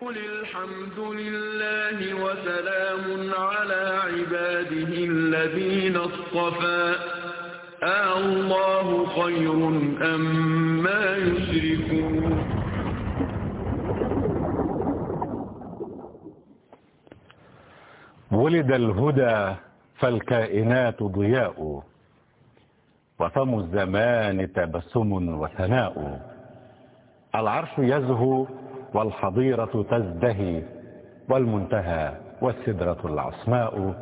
قل الحمد لله وسلام على عباده الذين اصطفى الله خير أم ما يشركون ولد الهدى فالكائنات ضياء وفم الزمان تبسم وثناء. العرش يزهو والحضيرة تزدهي والمنتهى والسدرة العصماء.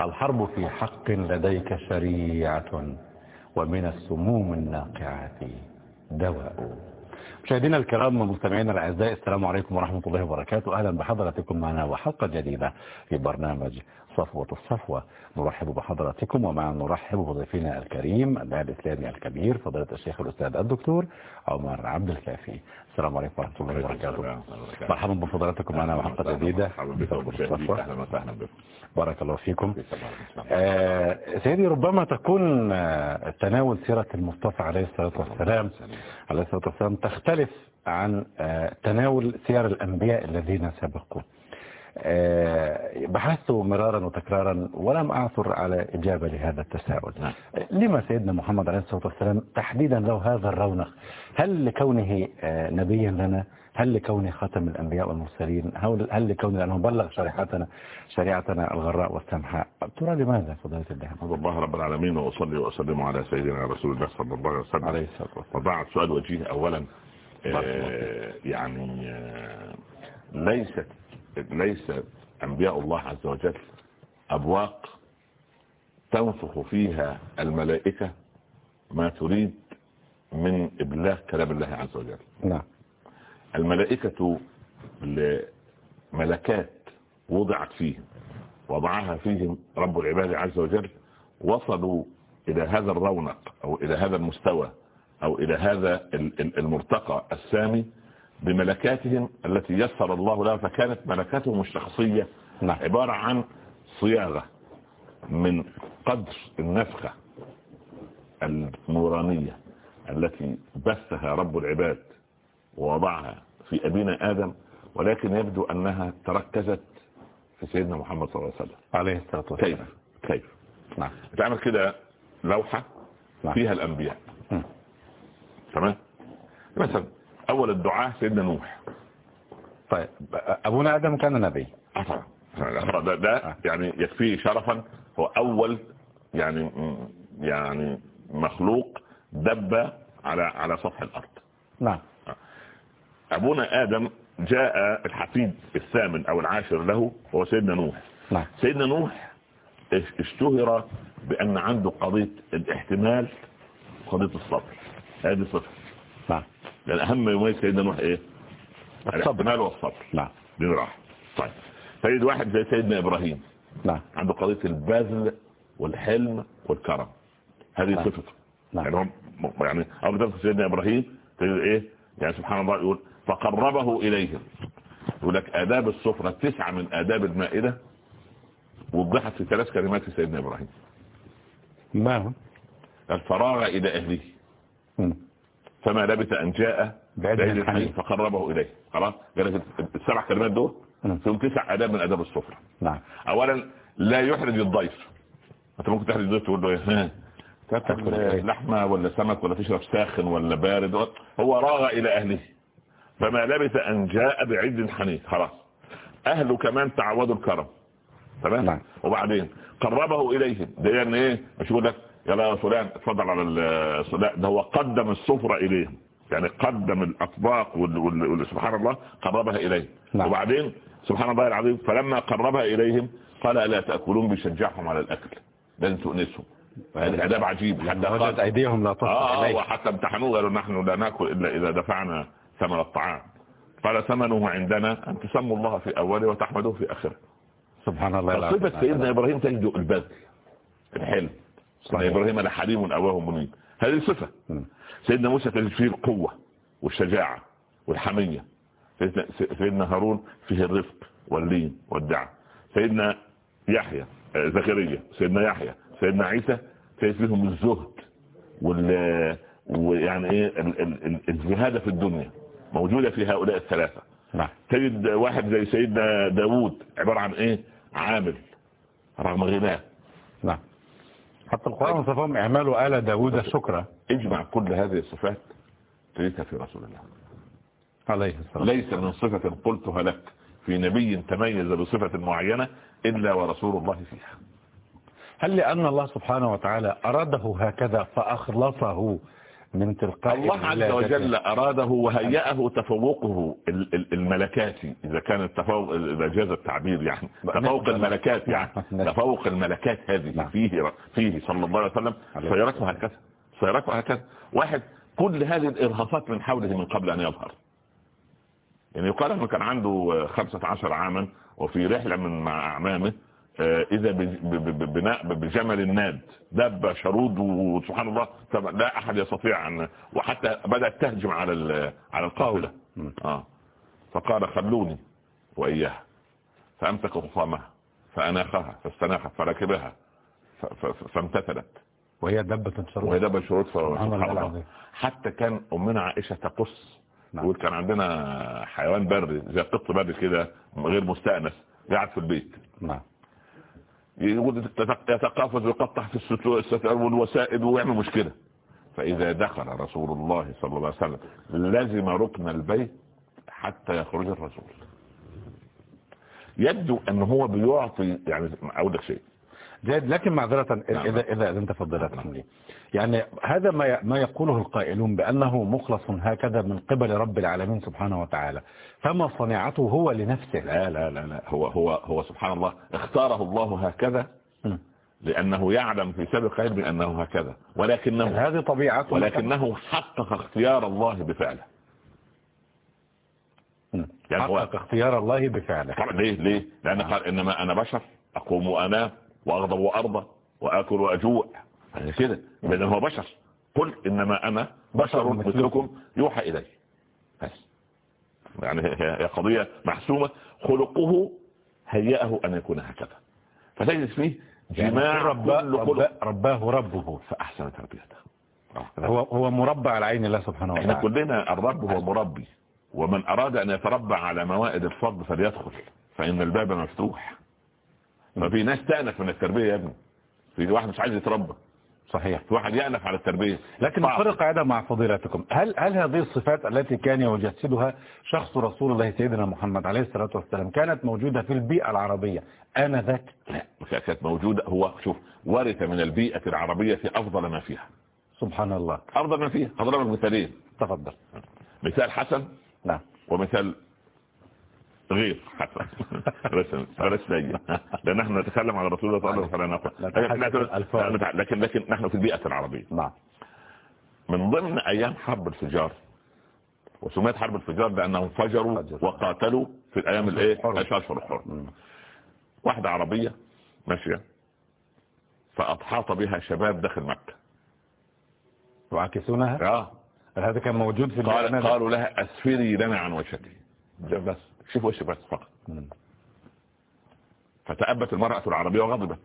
الحرب في حق لديك شريعة ومن السموم الناقعات دواء. مشاهدينا الكرام ومستمعينا الأعزاء السلام عليكم ورحمة الله وبركاته. أهلا بحضراتكم معنا وحلقة جديدة في برنامج صفوة الصفوة. نرحب بحضراتكم ومع نرحب بضيفنا الكريم الداعي الإسلامي الكبير فضيلة الشيخ الأستاذ الدكتور عمر عبد الكافي. السلام عليكم ورحمة الله وبركاته. مرحبا بفضلاتكم معنا وحلقة الصفوة. أهلا وسهلا بكم. بارك الله فيكم. آه سيدي ربما تكون آه تناول سيرة المصطفى عليه الصلاة والسلام. عليه الصلاة والسلام تختلف عن آه تناول سير الأنبياء الذين سبقوا بحثت مرارا وتكرارا ولم أعثر على إجابة لهذا التساؤل. لما سيدنا محمد عليه الصلاة والسلام تحديدا له هذا الرونق هل لكونه نبيا لنا؟ هل لكونه خاتم الأنبياء والمرسلين؟ هل لكونه لأنه بلغ شريعتنا شريعتنا الغراء والسمحاء؟ ترى لماذا فضيلة الله هذا الله رب العالمين وأصلي وأسلم على سيدنا رسول الله صلى الله عليه وسلم. عليه الصلاة والسلام. وبعد سؤال وجيه أولا. آه يعني آه ليست ليس أنبياء الله عز وجل أبواق تنفخ فيها الملائكة ما تريد من إبلاغ كلام الله عز وجل. نعم. الملائكة ملكات وضعت فيهم وضعها فيهم رب العباد عز وجل وصلوا إلى هذا الرونق أو إلى هذا المستوى أو إلى هذا المرتقى السامي بملكاتهم التي يسر الله لها فكانت ملكاتهم الشخصية نعم. عبارة عن صياغة من قدر النفخة النورانية التي بثها رب العباد ووضعها في أبينا آدم ولكن يبدو أنها تركزت في سيدنا محمد صلى الله عليه وسلم. عليه الصلاة والسلام. كيف؟ كيف؟ نعم. تعمل كده لوحة نعم. فيها الأنبياء. تمام؟ مثلا أول الدعاء سيدنا نوح. طيب أبونا آدم كان نبي. ده, ده يعني يكفيه شرفا. هو أول يعني يعني مخلوق دب على على سطح الأرض. نعم. أبونا آدم جاء الحفيد الثامن أو العاشر له هو سيدنا نوح. نعم. سيدنا نوح اشتهر بأن عنده قضية الاحتمال وقضية الصبر هذه صفة. لأن أهم يميز سيدنا نوح إيه؟ الاحتمال والصبر. نعم. راح طيب. سيد واحد زي سيدنا إبراهيم. نعم. عنده قضية البذل والحلم والكرم. هذه نعم. صفته. نعم. يعني هم يعني سيدنا إبراهيم تجد إيه؟ يعني سبحان الله يقول فقربه إليهم. يقول لك آداب السفرة تسعة من آداب المائدة وضحت في ثلاث كلمات في سيدنا إبراهيم. ما هو؟ الفراغ إلى أهله. فما لبث أن جاء بعيد الحنين الحنين. فقربه إليه. خلاص؟ قالت السبع كلمات دول مم. فيهم تسع آداب من آداب السفرة. نعم. أولا لا يحرج الضيف. أنت ممكن تحرج الضيف تقول له إيه؟ تأكل إيه؟ لحمة ولا سمك ولا تشرب ساخن ولا بارد. هو راغ إلى أهله. فما لبث أن جاء بعيد الحنين خلاص. أهله كمان تعودوا الكرم. تمام؟ نعم. وبعدين قربه إليهم. ده يعني إيه؟ مش يقول لك يلا يا فلان اتفضل على لا ده هو قدم السفرة إليهم. يعني قدم الأطباق. سبحان الله قربها إليه نعم. وبعدين سبحان الله العظيم فلما قربها إليهم قال ألا تأكلون بيشجعهم على الأكل؟ لازم تؤنسهم. هذا آداب عجيب حتى وجد قال أيديهم لا تصل آه إليه وحتى امتحنوه قالوا نحن لا نأكل إلا إذا دفعنا ثمن الطعام. قال ثمنه عندنا أن تسموا الله في أوله وتحمدوه في آخره. سبحان الله صفة سيدنا إبراهيم تجد البذل؟ الحلم. صحيح. إبراهيم لحليم أواه منيب. هذه صفة مم. سيدنا موسى تجد فيه القوة والشجاعة والحمية. سيدنا, هارون فيه الرفق واللين والدعم. سيدنا يحيى آه، زكريا. سيدنا يحيى. سيدنا عيسى تجد فيهم الزهد وال ويعني إيه ال- ال- ال- الزهادة في الدنيا. موجودة في هؤلاء الثلاثة. نعم. تجد واحد زي سيدنا داوود عبارة عن إيه؟ عامل رغم غناه. نعم. حتى القرآن وصفهم إعمال آل داود شكرا. اجمع كل هذه الصفات تجدها في رسول الله. عليه السلام. ليس من صفة قلتها لك في نبي تميز بصفة معينة إلا ورسول الله فيها. هل لأن الله سبحانه وتعالى أراده هكذا فأخلصه من تلقاء الله عز؟ وجل أراده وهيأه تفوقه ال- ال- الملكاتي إذا كان التفوق إذا جاز التعبير يعني. تفوق الملكات يعني. نعم. تفوق الملكات هذه نعم. فيه فيه صلى الله عليه وسلم. سيرته هكذا. سيرته هكذا. واحد كل هذه الإرهاصات من حوله من قبل أن يظهر. يعني يقال أنه كان عنده 15 عاما وفي رحلة من مع أعمامه آه، إذا ب- ب- ب- بناء بجمل الناد دب شرود وسبحان الله لا أحد يستطيع أن وحتى بدأت تهجم على على القافلة. مم. آه. فقال خلوني وإياها فأمسك خصامها فأناخها فاستناخت فركبها فامتثلت. وهي دبة شرور وهي دب الشروط سبحان الله. حتى كان أمنا عائشة تقص. نعم. كان عندنا حيوان بري زي قط بري كده غير مستأنس قاعد في البيت. نعم. يتقافز ويقطع في الستار والوسائد ويعمل مشكلة. فإذا دخل رسول الله صلى الله عليه وسلم لازم ركن البيت حتى يخرج الرسول. يبدو أن هو بيعطي يعني أقول لك شيء. لكن معذرة نعم. إذا إذا إذا أنت فضلت لي يعني هذا ما ما يقوله القائلون بأنه مخلص هكذا من قبل رب العالمين سبحانه وتعالى. فما صنيعته هو لنفسه. لا لا لا لا. هو هو هو سبحان الله اختاره الله هكذا م. لأنه يعلم في سابق علمه أنه هكذا. ولكنه هذه طبيعته. ولكنه حقق اختيار الله بفعله. يعني حقق اختيار الله بفعله. ليه؟ ليه؟ لأن قال إنما أنا بشر أقوم وانام وأغضب وأرضى وآكل وأجوع. يعني كده لأن هو بشر. قل إنما أنا بشر مثلكم. يوحى إلي. بس. يعني هي قضية محسومة. خلقه هيأه أن يكون هكذا. فتجد فيه جماع رباه كل خلق. رباه, ربه. فاحسن تربيته. هو هو مربع على عين الله سبحانه إحنا وتعالى كلنا الرب هو مربي. ومن أراد أن يتربع على موائد الفضل فليدخل. فإن الباب مفتوح. ففي ناس تأنف من التربية يا ابني. في واحد مش عايز يتربى. صحيح. واحد يأنف على التربية. لكن. نفرق قاعدة مع فضيلتكم. هل هل هذه الصفات التي كان يجسدها شخص رسول الله سيدنا محمد عليه الصلاة والسلام كانت موجودة في البيئة العربية؟ آنذاك لا. كانت موجودة. هو شوف ورث من البيئة العربية أفضل ما فيها. سبحان الله. أفضل ما فيها. هضرب لك مثالين. تفضل. مثال حسن نعم. ومثال غير. بلاش بلاش سيء لأن إحنا نتكلم على رسول الله صلى الله عليه وسلم. لكن لكن نحن في البيئة العربية. نعم. من ضمن أيام حرب الفجار وسميت حرب الفجار لانهم فجروا فجر. وقاتلوا في الأيام الإيه. الاشهر الحرم مم. واحدة عربية ماشية فاحاط بها شباب داخل مكة. يعاكسونها؟ آه. هذا كان موجود في قال قالوا لها اسفري لنا عن وجهك بس شوف وش بس فقط. فتأبت المرأة العربية وغضبت.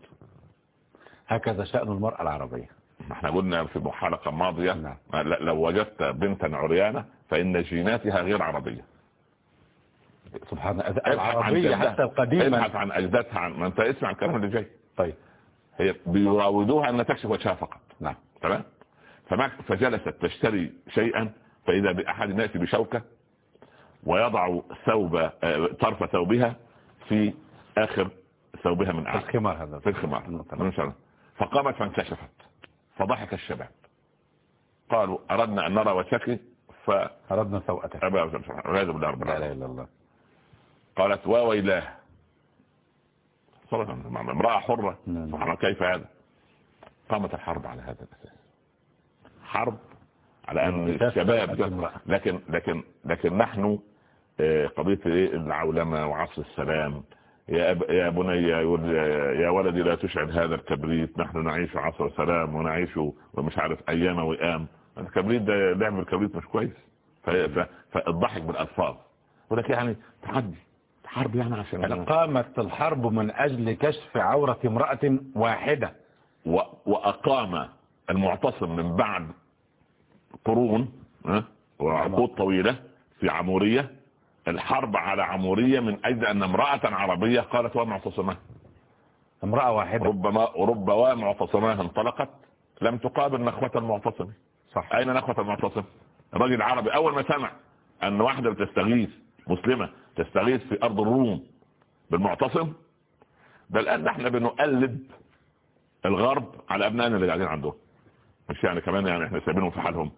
هكذا شأن المرأة العربية. إحنا قلنا في حلقة ماضية. نعم. لو وجدت بنتا عريانة فإن جيناتها غير عربية. سبحان الله. العربية. حتى القديمة. ابحث عن أجدادها عن ما أنت اسمع الكلام اللي جاي. طيب. هي بيراودوها أن تكشف وجهها فقط. نعم. تمام؟ فجلست تشتري شيئا فإذا بأحد يأتي بشوكة ويضع ثوب آه، طرف ثوبها في آخر ثوبها من في أعلى. الخمار هذا. في الخمار. شر. فقامت فانكشفت. فضحك الشباب. قالوا أردنا أن نرى وجهك أردنا سوءته فأبى والعياذ بالله رب لا إله إلا الله. قالت وويلاه صراحة امرأة حرة. نعم. سبحان كيف هذا؟ قامت الحرب على هذا الأساس. حرب على أن أساس الشباب. لكن لكن لكن نحن قضية إيه؟ العولمة وعصر السلام. يا أب... يا بني يا ولدي لا تشعل هذا الكبريت نحن نعيش عصر سلام ونعيش ومش عارف أيام وئام الكبريت ده لعب الكبريت مش كويس. ف... ف... فالضحك بالألفاظ ولكن يعني تحدي حرب يعني عشان قامت الحرب من أجل كشف عورة امرأة واحدة. و... وأقام المعتصم من بعد قرون؟ وعقود طويلة في عمورية. الحرب على عمورية من أجل أن امرأة عربية قالت ومعتصماه امرأة واحدة. ربما ربما معتصماه انطلقت. لم تقابل نخوة المعتصم. صح. أين نخوة المعتصم؟ الراجل العربي أول ما سمع أن واحدة بتستغيث مسلمة تستغيث في أرض الروم بالمعتصم ده الآن إحنا بنقلب الغرب على أبنائنا اللي قاعدين عندهم. مش يعني كمان يعني إحنا سايبينهم في حالهم.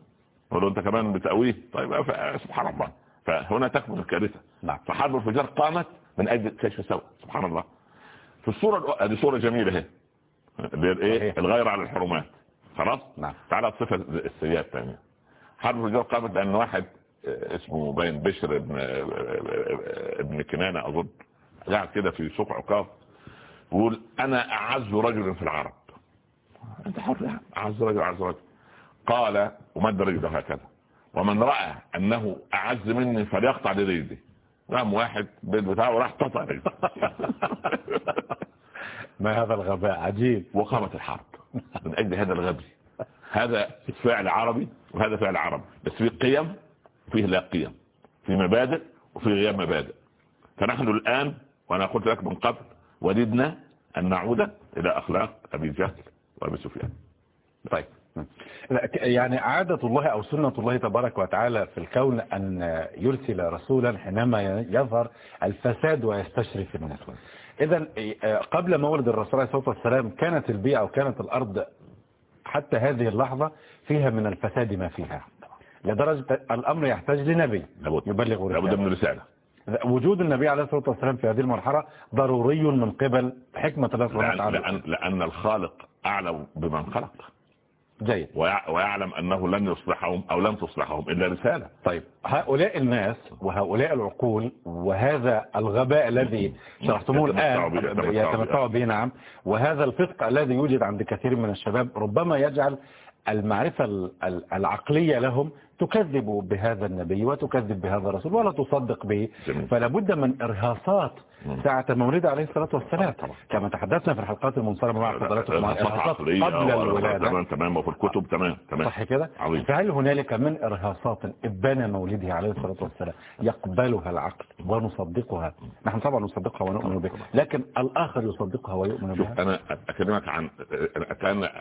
ولو أنت كمان بتقويه؟ طيب سبحان الله. فهنا تكمن الكارثة. نعم. فحرب الفجار قامت من أجل كشف سوء سبحان الله. في الصورة هذه صورة جميلة هي. اللي هي الايه صحيح. الغير على الحرمات. خلاص؟ نعم. تعالى الصفة السيئة الثانية. حرب الفجار قامت لأن واحد آه، اسمه باين بشر ابن آه، آه، ابن كنانة أظن قاعد كده في سوق عكاظ يقول أنا أعز رجل في العرب. أنت حر أعز رجل أعز رجل. قال ومد رجله هكذا. ومن رأى أنه أعز مني فليقطع لرجلي قام واحد بيت بتاعه وراح قطع ما هذا الغباء؟ عجيب. وقامت الحرب. من أجل هذا الغبي. هذا فعل عربي وهذا فعل عربي. بس في قيم فيه لا قيم. في مبادئ وفي غياب مبادئ. فنحن الآن وأنا قلت لك من قبل وددنا أن نعود إلى أخلاق أبي جهل وأبي سفيان. طيب. يعني عادة الله أو سنة الله تبارك وتعالى في الكون أن يرسل رسولا حينما يظهر الفساد ويستشرف الناس إذا قبل مولد الرسول عليه الصلاة والسلام كانت البيئة أو كانت الأرض حتى هذه اللحظة فيها من الفساد ما فيها. لدرجة الأمر يحتاج لنبي لابد. يبلغ لابد رسالة من رسالة. وجود النبي عليه الصلاة والسلام في هذه المرحلة ضروري من قبل حكمة الله سبحانه وتعالى. لأن, لأن الخالق أعلم بمن خلق. جيد ويع- ويعلم أنه لن يصلحهم أو لن تصلحهم إلا رسالة طيب هؤلاء الناس وهؤلاء العقول وهذا الغباء الذي شرحتموه الآن يتمتعوا به. نعم وهذا الفقه الذي يوجد عند كثير من الشباب ربما يجعل المعرفة ال- ال- العقلية لهم تكذب بهذا النبي وتكذب بهذا الرسول ولا تصدق به. فلا بد من إرهاصات. ساعة مولده عليه الصلاة والسلام. طبعا. كما تحدثنا في الحلقات المنصرمة مع حضراتكم قبل الولادة. تمام تمام وفي الكتب تمام تمام. صح كده. فهل هنالك من إرهاصات إبان مولده عليه الصلاة والسلام يقبلها العقل ونصدقها؟ نحن طبعا نصدقها ونؤمن بها لكن الآخر يصدقها ويؤمن بها؟ أنا أكلمك عن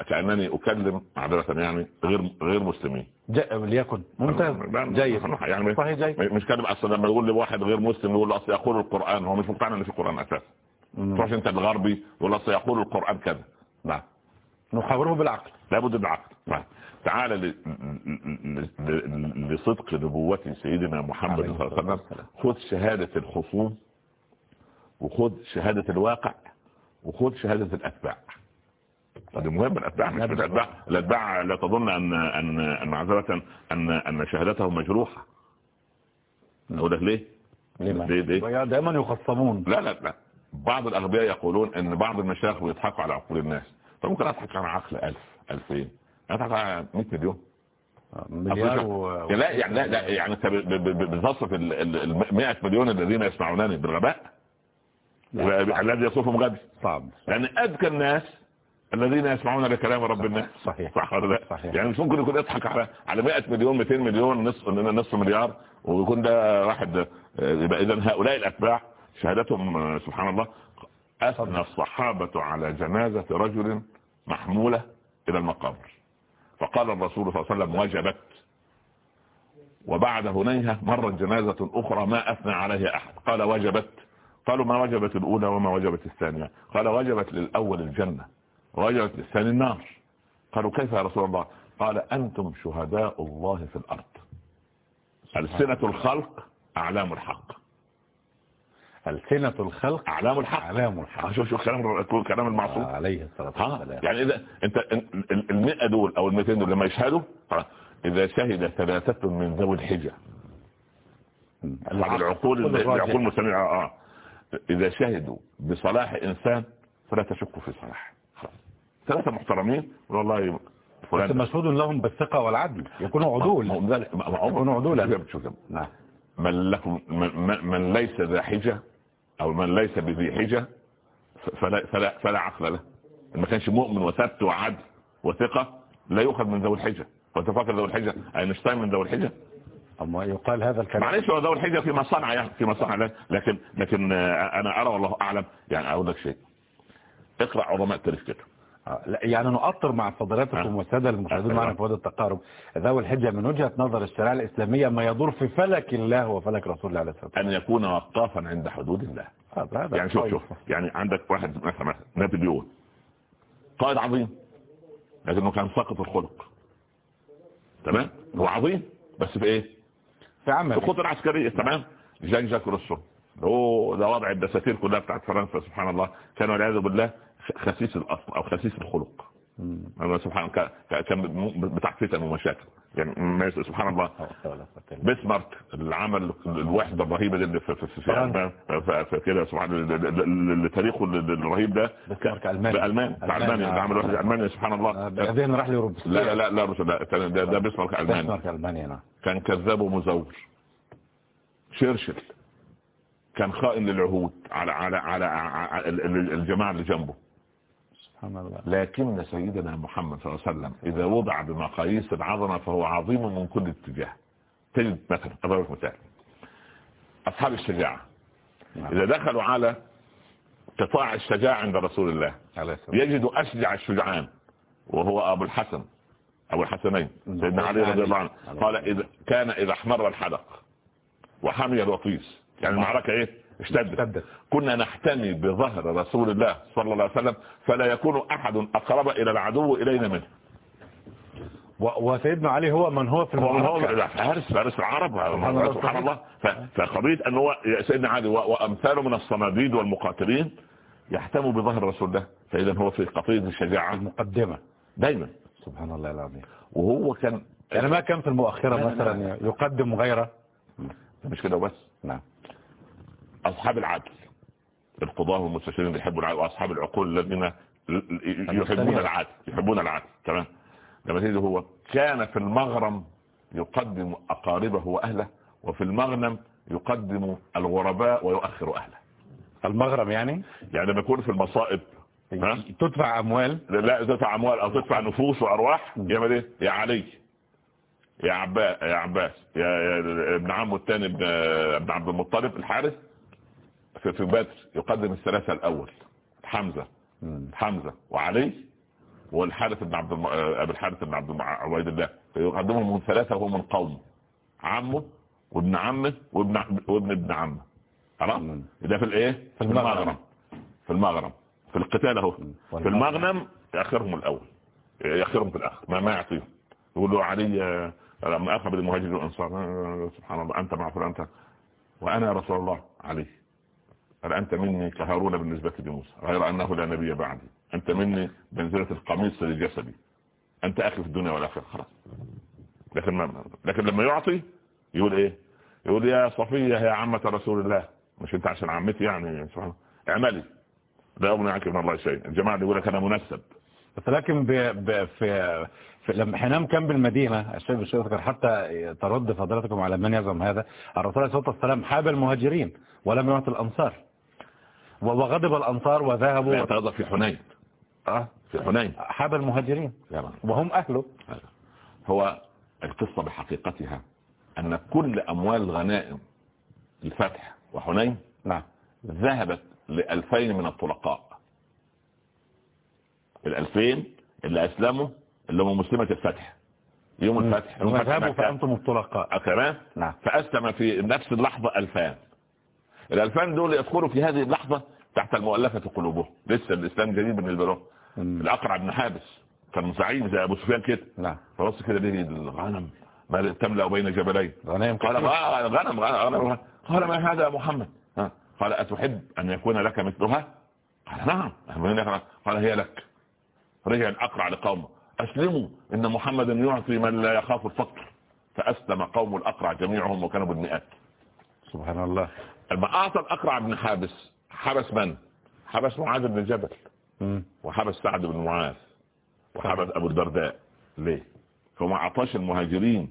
كأنني أكلم معذره يعني غير غير مسلمين. ليكن. ممتاز. جيد. يعني صحيح جيد. مش كلام أصلا لما يقول لي واحد غير مسلم يقول له أصل يقول القرآن هو مش مقتنع ان في قران أساسا؟ مم. تروحش انت الغربي يقول له اصل يقول القرآن كذا؟ نعم. نحاوره بالعقل. لابد بالعقل طيب. تعال ل- ل- لصدق نبوة سيدنا محمد صلى الله عليه وسلم. خذ شهادة الخصوم وخذ شهادة الواقع وخذ شهادة الأتباع. هذه مهمة الأتباع مش. الأتباع. الأتباع لا تظن أن أن أن معذرة أن أن شهادتهم مجروحة. أقول لك ليه؟ لما ليه؟ دائما يخصمون. لا لا لا. بعض الأغبياء يقولون أن بعض المشايخ بيضحكوا على عقول الناس. فممكن أضحك على عقل ألف ألفين؟ أضحك على 100 مليون. مليار و... لا يعني لا, لا يعني أنت بتصف ال ال- ال 100 مليون الذين يسمعونني بالغباء؟ الذي يصفهم غبي. صعب. لأن أذكى الناس الذين يسمعون لكلام رب الناس صحيح. صح ولا لا؟ صحيح. يعني مش ممكن يكون يضحك على على 100 مليون 200 مليون نصف نصف مليار ويكون ده واحد يبقى اذا هؤلاء الأتباع شهادتهم سبحان الله أثنى الصحابة على جنازة رجل محمولة إلى المقابر فقال الرسول صلى الله عليه وسلم وجبت. وبعد هنيها مرت جنازة أخرى ما أثنى عليها أحد. قال وجبت. قالوا ما وجبت الأولى وما وجبت الثانية. قال وجبت للأول الجنة. ووجبت للثاني النار قالوا كيف يا رسول الله؟ قال أنتم شهداء الله في الأرض. ألسنة الخلق أعلام الحق. ألسنة الخلق أعلام الحق. أعلام الحق. شوف شوف كلام كلام المعصوم. عليه الصلاة والسلام. يعني إذا أنت ال- ال- المئة دول أو المئتين دول لما يشهدوا خلاص. إذا شهد ثلاثة من ذوي الحجة. بعض العقول. العقول مستمعة آه إذا شهدوا بصلاح إنسان فلا تشكوا في صلاح. خلاص. ثلاثة محترمين والله بس مشهود لهم بالثقة والعدل. يكونوا عدول. يكونوا عدولا. شوف. نعم. من لكم من, من- ليس ذا حجة أو من ليس بذي حجة فلا, فلا, فلا عقل له. ما كانش مؤمن وثبت وعدل وثقة لا يؤخذ من ذوي الحجة. وأنت فاكر ذوي الحجة؟ أينشتاين من ذوي الحجة. أما يقال هذا الكلام. معلش هو ذو الحجة في مصانع يعني في مصانع لكن لكن آه، أنا أرى والله أعلم. يعني أقول لك شيء. اقرأ علماء التاريخ كده. يعني نؤطر مع فضلاتكم آه. والسادة المشاهدين آه. معنا في هذا التقارب. ذوي الحجه من وجهة نظر الشريعة الإسلامية ما يدور في فلك الله وفلك رسول الله عليه الصلاة والسلام. أن يكون وقافا عند حدود الله. يعني شوف. شوف يعني عندك واحد مثلا مثلا نابليون قائد عظيم لكنه كان ساقط الخلق. تمام؟ هو عظيم بس في إيه؟ في عمل الخطة العسكرية تمام؟ جان جاك روسو هو ده وضع الدساتير كلها بتاعت فرنسا سبحان الله. كان والعياذ بالله خسيس الاصل أو خسيس الخلق. مم. أنا سبحان الله كان- بتاع فتن ومشاكل. يعني سبحان الله. بسمارك اللي عمل الوحدة الرهيبة دي اللي في في في. في, كده سبحان الله تاريخه الرهيب ده. بسمارك. بألمان بتاع ألماني. ألمانيا اللي عمل وحدة ألمانيا سبحان الله. آه، بعدين راح لأوروبا لا لا لا لا ده, ده, بسمارك ألماني بسمارك ألمانيا نعم. كان كذاب ومزور شرشل كان خائن للعهود على على على, على ال- ال- الجماعة اللي جنبه. سبحان الله. لكن سيدنا محمد صلى الله عليه وسلم إذا وضع بمقاييس العظمة فهو عظيم من كل اتجاه. تجد مثلا أضربك مثال. أصحاب الشجاعة. نعم. إذا دخلوا على قطاع الشجاعة عند رسول الله يجد أشجع الشجعان وهو أبو الحسن أبو الحسنين سيدنا علي رضي الله عنه. قال إذا كان إذا احمر الحدق وحمي الوطيس يعني المعركة إيه؟ اشتدت. كنا نحتمي بظهر رسول الله صلى الله عليه وسلم فلا يكون أحد أقرب إلى العدو إلينا منه. وسيدنا علي هو من هو في هو من هو المعركة؟ فارس فارس العرب. سبحان الله. فقضية أن هو سيدنا علي و- وأمثاله من الصناديد والمقاتلين يحتموا بظهر رسول الله. فإذا هو في قضية الشجاعة. المقدمة. دايما. سبحان الله العظيم. وهو كان يعني ما كان في المؤخرة لا، لا، مثلا يقدم غيره؟ مش كده وبس. نعم. أصحاب العدل. القضاة والمستشارين اللي يحبوا العدل وأصحاب العقول الذين يحبون العدل يحبون العدل. تمام؟ لما تيجي هو كان في المغرم يقدم أقاربه وأهله وفي المغنم يقدم الغرباء ويؤخر أهله. المغرب يعني؟ يعني لما يكون في المصائب؟ تدفع أموال؟ لا تدفع أموال أو تدفع نفوس وأرواح يعمل إيه يا علي يا عباس يا عباس يا, يا ابن عمه الثاني ابن عبد المطلب الحارث في في بدر يقدم الثلاثة الأول حمزة مم. حمزة وعلي والحارث بن عبد الم... أبي الحارث بن عبد الم... عبيد الله. فيقدمهم من ثلاثة وهو من قومه عمه وابن عمه وابن وابن ابن عمه. خلاص. ده في الإيه؟ في. المغرب. في المغرب. في القتال أهو. في المغنم ياخرهم الأول. ياخرهم في الآخر. ما ما يعطيهم. يقول له علي آه، لما اخذ المهاجرين والانصار آه، سبحان الله أنت مع فلان يا رسول الله علي. قال أنت مني كهارون بالنسبة لموسى غير أنه لا نبي بعدي. أنت مني بنزلة القميص لجسدي أنت أخي في الدنيا والآخرة. خلاص. لكن ما لكن لما يعطي يقول إيه؟ يقول يا صفية يا عمة رسول الله. مش أنت عشان عمتي يعني؟ سبحان اعملي. لا أغني عنك من الله شيء الجماعة اللي يقول لك أنا منسب لكن ب... ب... في... لما حينما كان بالمدينة الشيخ الشيخ حتى ترد فضلاتكم على من يزعم هذا. الرسول عليه الصلاة والسلام حاب المهاجرين ولم يعطي الأنصار. وغضب الأنصار وذهبوا. يتغضب في حنين. آه، في حنين. حاب المهاجرين. وهم أهله. هو القصة بحقيقتها أن كل أموال الغنائم الفتح وحنين نعم. ذهبت لألفين من الطلقاء. الألفين اللي أسلموا اللي هم مسلمة الفتح. يوم الفتح وذهبوا. فأنتم الطلقاء. كمان نعم. فأسلم في نفس اللحظة ألفان. الألفان دول يدخلوا في هذه اللحظة تحت المؤلفة قلوبهم. لسه الإسلام جديد بالنسبة لهم. مم. الأقرع بن حابس كان زعيم زي أبو سفيان كده. نعم. فبص كده ليه الغنم. ما تملأ بين جبلين. قال. آه، غنم غنم غنم. قال ما هذا يا محمد. قال أتحب أن يكون لك مثلها؟ قال نعم. قال هي لك. رجع الأقرع لقومه. أسلموا إن محمدا يعطي من لا يخاف الفقر. فأسلم قوم الأقرع جميعهم وكانوا بالمئات. سبحان الله. لما أعطى الأقرع بن حابس. حبس من؟ حبس معاذ بن جبل. وحبس سعد بن معاذ. وحبس أبو الدرداء. ليه؟ فما أعطاش المهاجرين.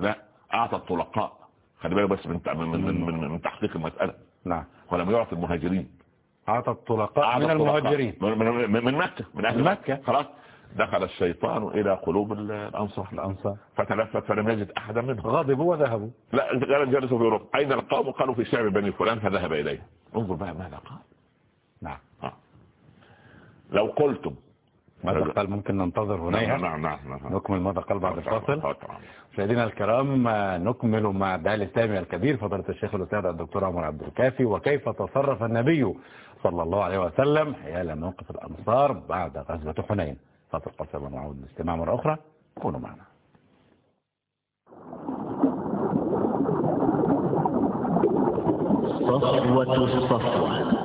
لا أعطى الطلقاء. خلي بالك بس من من من, من, من تحقيق المسألة. نعم. ولم يعطي المهاجرين. أعطى الطلقاء من. المهاجرين. من, من, من مكة. من أهل من مكة. خلاص. دخل الشيطان إلى قلوب الأنصار. الأنصار. فتلفت فلم يجد أحدا منهم. غضبوا وذهبوا. لا قال جلسوا في أوروبا. أين القوم؟ قالوا في شعب بني فلان فذهب إليه. انظر بقى ماذا قال. نعم. آه. لو قلتم. ماذا قال؟ ممكن ننتظر هناك. نعم نعم نعم, نعم. نكمل ماذا قال بعد الفاصل. مشاهدينا الكرام نكمل مع الداعي الإسلامي الكبير فضيلة الشيخ الأستاذ الدكتور عمر عبد الكافي. وكيف تصرف النبي صلى الله عليه وسلم حيال موقف الأنصار بعد غزوة حنين؟ فتره قصيره ونعود الاستماع مرة أخرى. كونوا معنا. صفوة الصفوة.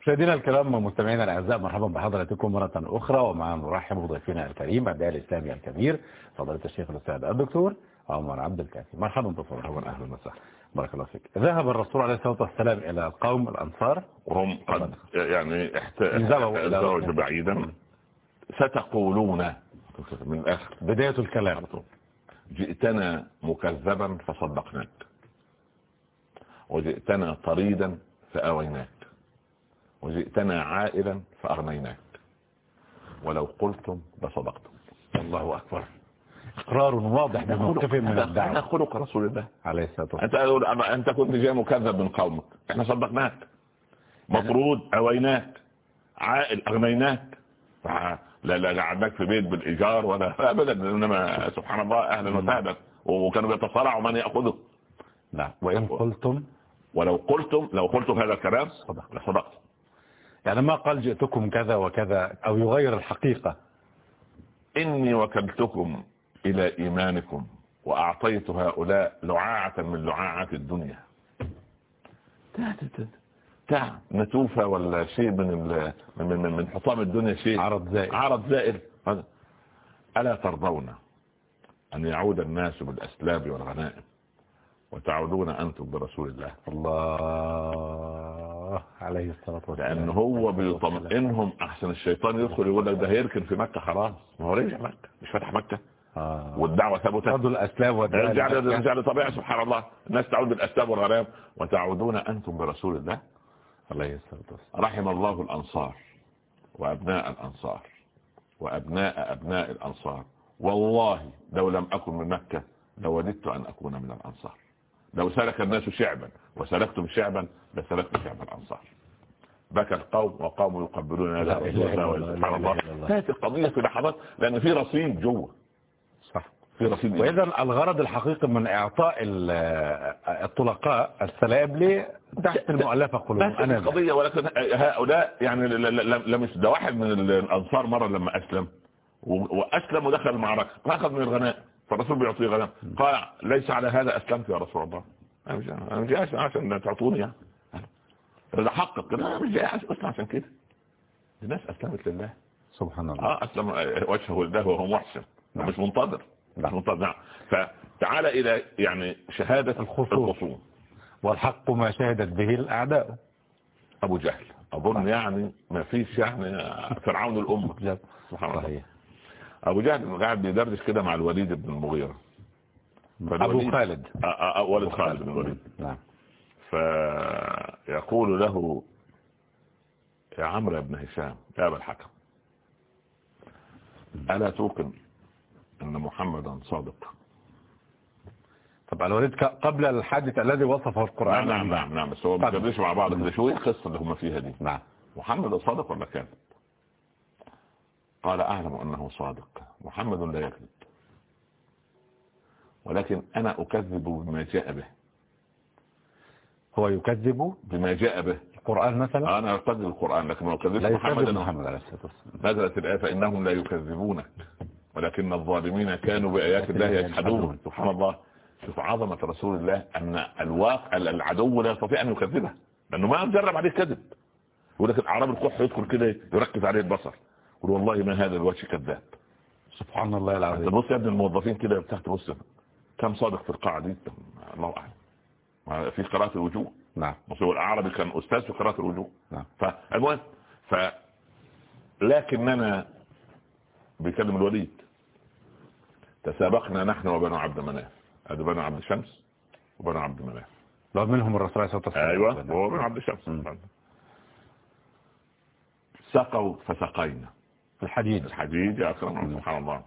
مشاهدينا الكرام ومستمعينا الأعزاء مرحبا بحضراتكم مرة أخرى ومع نرحب بضيفنا الكريم الداعي الإسلامي الكبير فضيلة الشيخ الأستاذ الدكتور عمر عبد الكافي. مرحبا دكتور مرحبا أهلا وسهلا. بارك الله فيك. ذهب الرسول عليه الصلاة والسلام إلى قوم الأنصار؟ وهم قد يعني احت- انزلوا إلى احتزوا ربهم. بعيدا ستقولون. من الآخر. بداية الكلام. جئتنا مكذبا فصدقناك. وجئتنا طريدا فآويناك. وجئتنا عائلا فأغنيناك. ولو قلتم لصدقتم. الله أكبر. إقرار واضح بموقف من هذا الدعوة. خلق رسول الله. عليه الصلاة والسلام. أنت كنت جاي مكذب من قومك. إحنا صدقناك. مطرود أويناك. عائل أغنيناك. فع- لا لا قعدناك في بيت بالإيجار ولا ابدا. إنما سبحان الله أهلا وسهلا. وكانوا بيتصارعوا من يأخذه. نعم. وإن قلتم ولو قلتم لو قلتم هذا الكلام صدق. لصدقتم يعني ما قال جئتكم كذا وكذا أو يغير الحقيقة؟ إني وكلتكم إلى إيمانكم وأعطيت هؤلاء لعاعة من لعاعات الدنيا. تاع نتوفة ولا شيء من من من, من حطام الدنيا شيء؟ عرض زائد عرض زائل. ألا ترضون أن يعود الناس بالأسلاب والغنائم وتعودون أنتم برسول الله؟ الله عليه الصلاة والسلام. لأن هو بيطمئنهم أحسن الشيطان يدخل يقول لك ده هيركن في مكة خلاص. ما هو رجع مكة مش فتح مكة. آه. والدعوة ثبتت. خذوا الاسلام والدعاء رجع لمكة. رجع لطبيعة سبحان الله. الناس تعود بالأسباب والغنائم وتعودون أنتم برسول الله عليه الصلاة والسلام. رحم الله الأنصار وأبناء الأنصار وأبناء أبناء الأنصار. والله لو لم أكن من مكة لوددت أن أكون من الأنصار. لو سلك الناس شعبا وسلكتم شعبا لسلكت شعب الأنصار. بكى القوم وقاموا يقبلون هذا لا إله إلا الله،. كانت القضية في لحظات لأن في رصيد جوه. في رصيد واذا الغرض الحقيقي من إعطاء ال- الطلقاء السلام لتحت المؤلفة قلوبهم. بس أنا القضية ولكن هؤلاء يعني ل- ل- ل- لم ده واحد من الأنصار مرة لما أسلم و- وأسلم ودخل المعركة فأخذ من الغناء فالرسول بيعطيه غناء. قال ليس على هذا أسلمت يا رسول الله. أنا مش جاي عشان تعطوني يعني. ده حقك أنا مش جاي عشان كده. الناس أسلمت لله. سبحان الله. آه أسلم وجهه لله وهو محسن. نعم. مش منتظر. نعم. نعم. فتعال إلى يعني شهادة الخصوم. الخصوم والحق ما شهدت به الأعداء. أبو جهل. أظن يعني ما فيش يعني فرعون الأمة. سبحان الله. أبو جهل قاعد بيدردش كده مع الوليد بن المغيرة. أبو فالوليد- خالد. آه، آه، آه، ولد خالد بن الوليد. نعم. فيقول له يا عمرو بن هشام يا أبا الحكم ألا توقن إن محمدا صادق. طب الوليد ك- قبل الحادث الذي وصفه القرآن. نعم نعم نعم, نعم بس هو. بيدردش مع بعض كده. شو إيه القصة اللي هم فيها دي. نعم. محمد صادق ولا كاذب قال أعلم أنه صادق. محمد لا يكذب. ولكن أنا أكذب بما جاء به. هو يكذب بما جاء به. القرآن مثلا؟ أنا أكذب القرآن لكن ما أكذبش لا محمد. محمد عليه الصلاة والسلام. نزلت الآية فإنهم لا يكذبونك. ولكن الظالمين كانوا بآيات الله يجحدون. سبحان الله. شوف عظمة رسول الله أن الواقع العدو لا يستطيع أن يكذبه لأنه ما جرب عليه كذب. يقول لك الأعراب القح يدخل كده يركز عليه البصر يقول والله ما هذا الوجه كذاب. سبحان الله العظيم. تبص يا ابن الموظفين كده تحت بص كم صادق في القاعة دي؟ الله أعلم. في قراءة الوجوه؟ نعم. مصير الأعرابي كان أستاذ في قراءة الوجوه. نعم. فالمهم ف لكننا بيكلم الوليد. تسابقنا نحن وبنو عبد مناف. هذا بنو عبد شمس وبنو عبد مناف. لو منهم الرسول عليه الصلاة والسلام. أيوه هو بنو عبد شمس. سقوا فسقينا. الحديد. الحديد يا أكرم سبحان الله.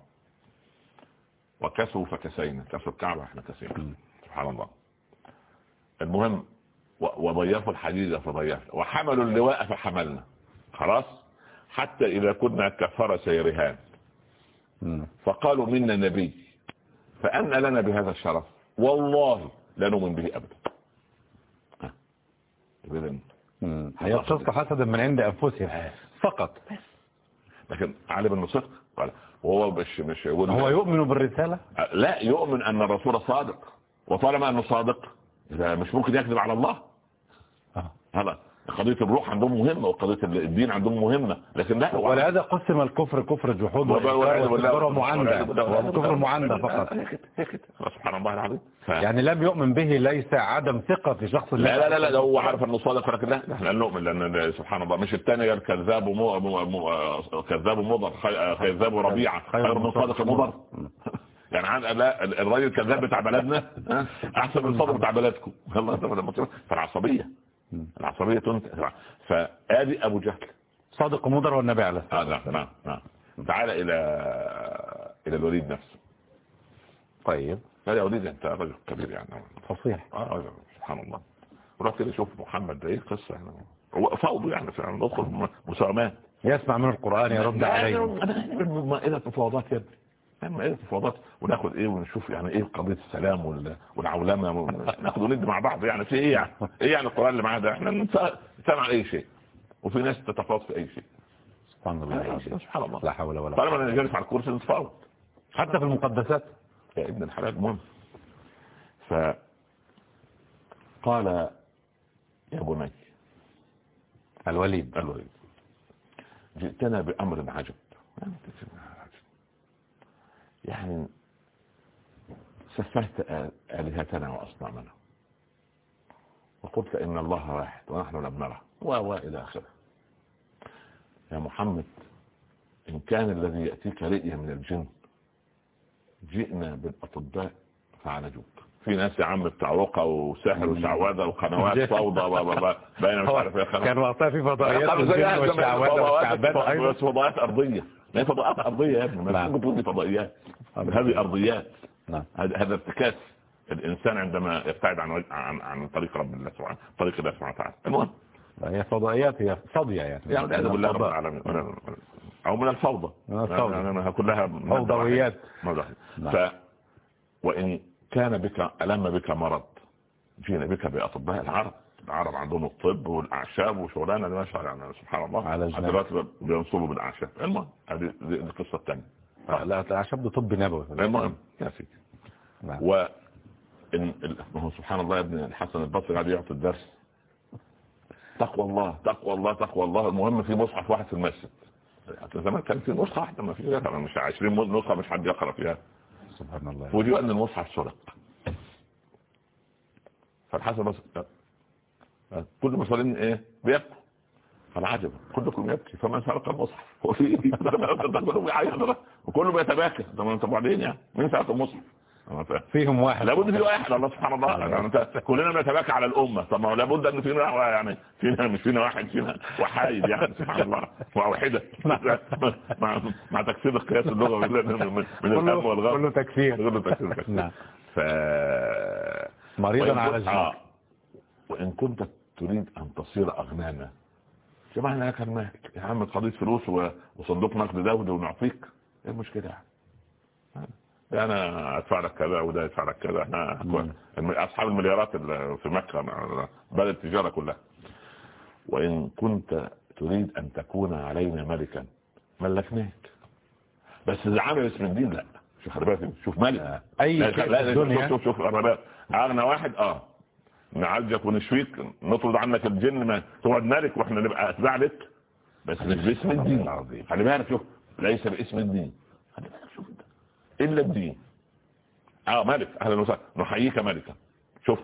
وكسوا فكسينا. كسوا الكعبة إحنا كسينا. سبحان الله. المهم وضيفوا الحديد فضيفنا. وحملوا اللواء فحملنا. خلاص؟ حتى إذا كنا كفرس رهان مم. فقالوا منا نبي. فأن لنا بهذا الشرف. والله لا نؤمن به أبدا. هي القصة حسدا من عند أنفسهم. فقط. لكن علم انه صدق قال وهو مش مش هو يؤمن بالرسالة؟ لا يؤمن أن الرسول صادق. وطالما أنه صادق إذا مش ممكن يكذب على الله. آه. قضية الروح عندهم مهمة وقضية الدين عندهم مهمة لكن لا ولهذا قسم الكفر كفر جحود والعياذ بالله. والكفر معاندة فقط سبحان الله العظيم. يعني لم يؤمن به ليس عدم ثقة في شخص لا لا لا لا هو عارف أنه صادق ولكن لا إحنا نؤمن لأن سبحان الله مش الثاني الكذاب. كذاب مضر. كذاب وربيعه خير من صادق مضر يعني عن لا الراجل الكذاب بتاع بلدنا أحسن من الصادق بتاع بلدكم الله العصبية تنتهي فآدي أبو جهل. صادق مضر والنبي عليه الصلاة آه نعم نعم نعم. تعال إلى إلى الوليد نفسه. طيب. لا يا وليد أنت رجل كبير يعني. فصيح. آه رجل سبحان الله. رحت كده شوف محمد ده إيه يعني هو فوضى يعني فعلا. ندخل مساومات يسمع من القرآن يرد عليه. أنا مائده مفاوضات يا ابني يعني مائده مفاوضات وناخد إيه ونشوف يعني إيه قضية السلام وال- والعولمة ناخد وندي مع بعض يعني في إيه يعني؟ إيه يعني القرآن اللي معاه ده؟ إحنا على أي شيء. وفي ناس تتفاوض في أي شيء. سبحان الله العظيم. سبحان الله. لا حول ولا طالما قوة أنا جالس على الكرسي نتفاوض. حتى في المقدسات. يا ابن الحلال. مهم فقال يا بني. الوليد. الوليد. جئتنا بأمر عجب. يعني. يعني سفهت آلهتنا وأصنامنا. وقلت إن الله واحد ونحن لم نره و إلى آخره. يا محمد إن كان الذي يأتيك رئية من الجن جئنا بالأطباء فعالجوك. في ناس يا عم بتاع رقى وسحر وشعوذة وقنوات فوضى و- و- و- بين مش عارف إيه كان وقتها في فضائيات قالوا زي الجن أهل زمان، فضاءات- أيضا بس فضاءات أرضية يا ابني ما نعم. ممكن تقول فضائيات. هذه أرضيات. نعم. هذا هذا ارتكاز الإنسان عندما يبتعد عن عن عن طريق رب الله سبحانه طريق الله سبحانه وتعالى. المهم. هي فضائيات هي فاضية يعني. يعني والعياذ بالله رب. العالمين. من- أو من الفوضى. الفوضى. يعني كلها فوضويات. نعم. ف وإن كان بك ألم بك مرض جينا بك بأطباء العرب. العرب عندهم الطب والأعشاب وشغلانة دي ما شاء الله يعني سبحان الله. على. دلوقتي بينصبوا بالأعشاب. المهم هذه القصة الثانية لا الأعشاب ده طب نبوي. المهم يا سيدي. نعم. و هو سبحان الله يا ابن الحسن البصري قاعد يعطي الدرس. تقوى الله تقوى الله تقوى الله. المهم في مصحف واحد في المسجد. زمان كان في نسخة واحدة ما في غيرها. مش 20 نسخة مش حد يقرأ فيها. سبحان الله. فوجئوا إن المصحف سرق. فالحسن بس كل المصلين إيه؟ بيبكوا. فالعجب كلكم يبكي. فمن سرق المصحف. هو في وكله بيتباكى طب انت بعدين يعني. مين سرق المصحف. فيهم واحد. لابد في واحد. الله سبحان الله. يعني انت كلنا بنتباكى على الأمة. طب ما هو لابد ان فينا يعني. فينا مش فينا واحد فينا وحايد يعني. سبحان الله. وأوحدة. مع مع تكسير القياس اللغوي من من الهم كله والغم كله تكسير. تكسير. نعم. ف مريضا وإن على آه. وإن كنت تريد أن تصير أغنانا جمعنا لك المال يا عم قضية فلوس وصندوق نقد دولي ونعطيك إيه المشكلة يعني ده أنا ادفع لك كذا وده يدفع لك كذا إحنا اصحاب المليارات اللي في مكة بلد التجارة كلها وان كنت تريد ان تكون علينا ملكا ملكناك بس اذا عامل اسم الدين لا شوف خلي بالك شوف ملك أي لا لا شوف شوف شوف الرباط اغنى واحد آه نعالجك ونشفيك نطرد عنك الجن ما تقعد ملك وإحنا نبقى أتباع لك. بس مش باسم الدين. خلي بالك شوف ليس باسم الدين. خلي بالك شوف إلا الدين. آه ملك أهلا وسهلا. نحييك ملكا شوف.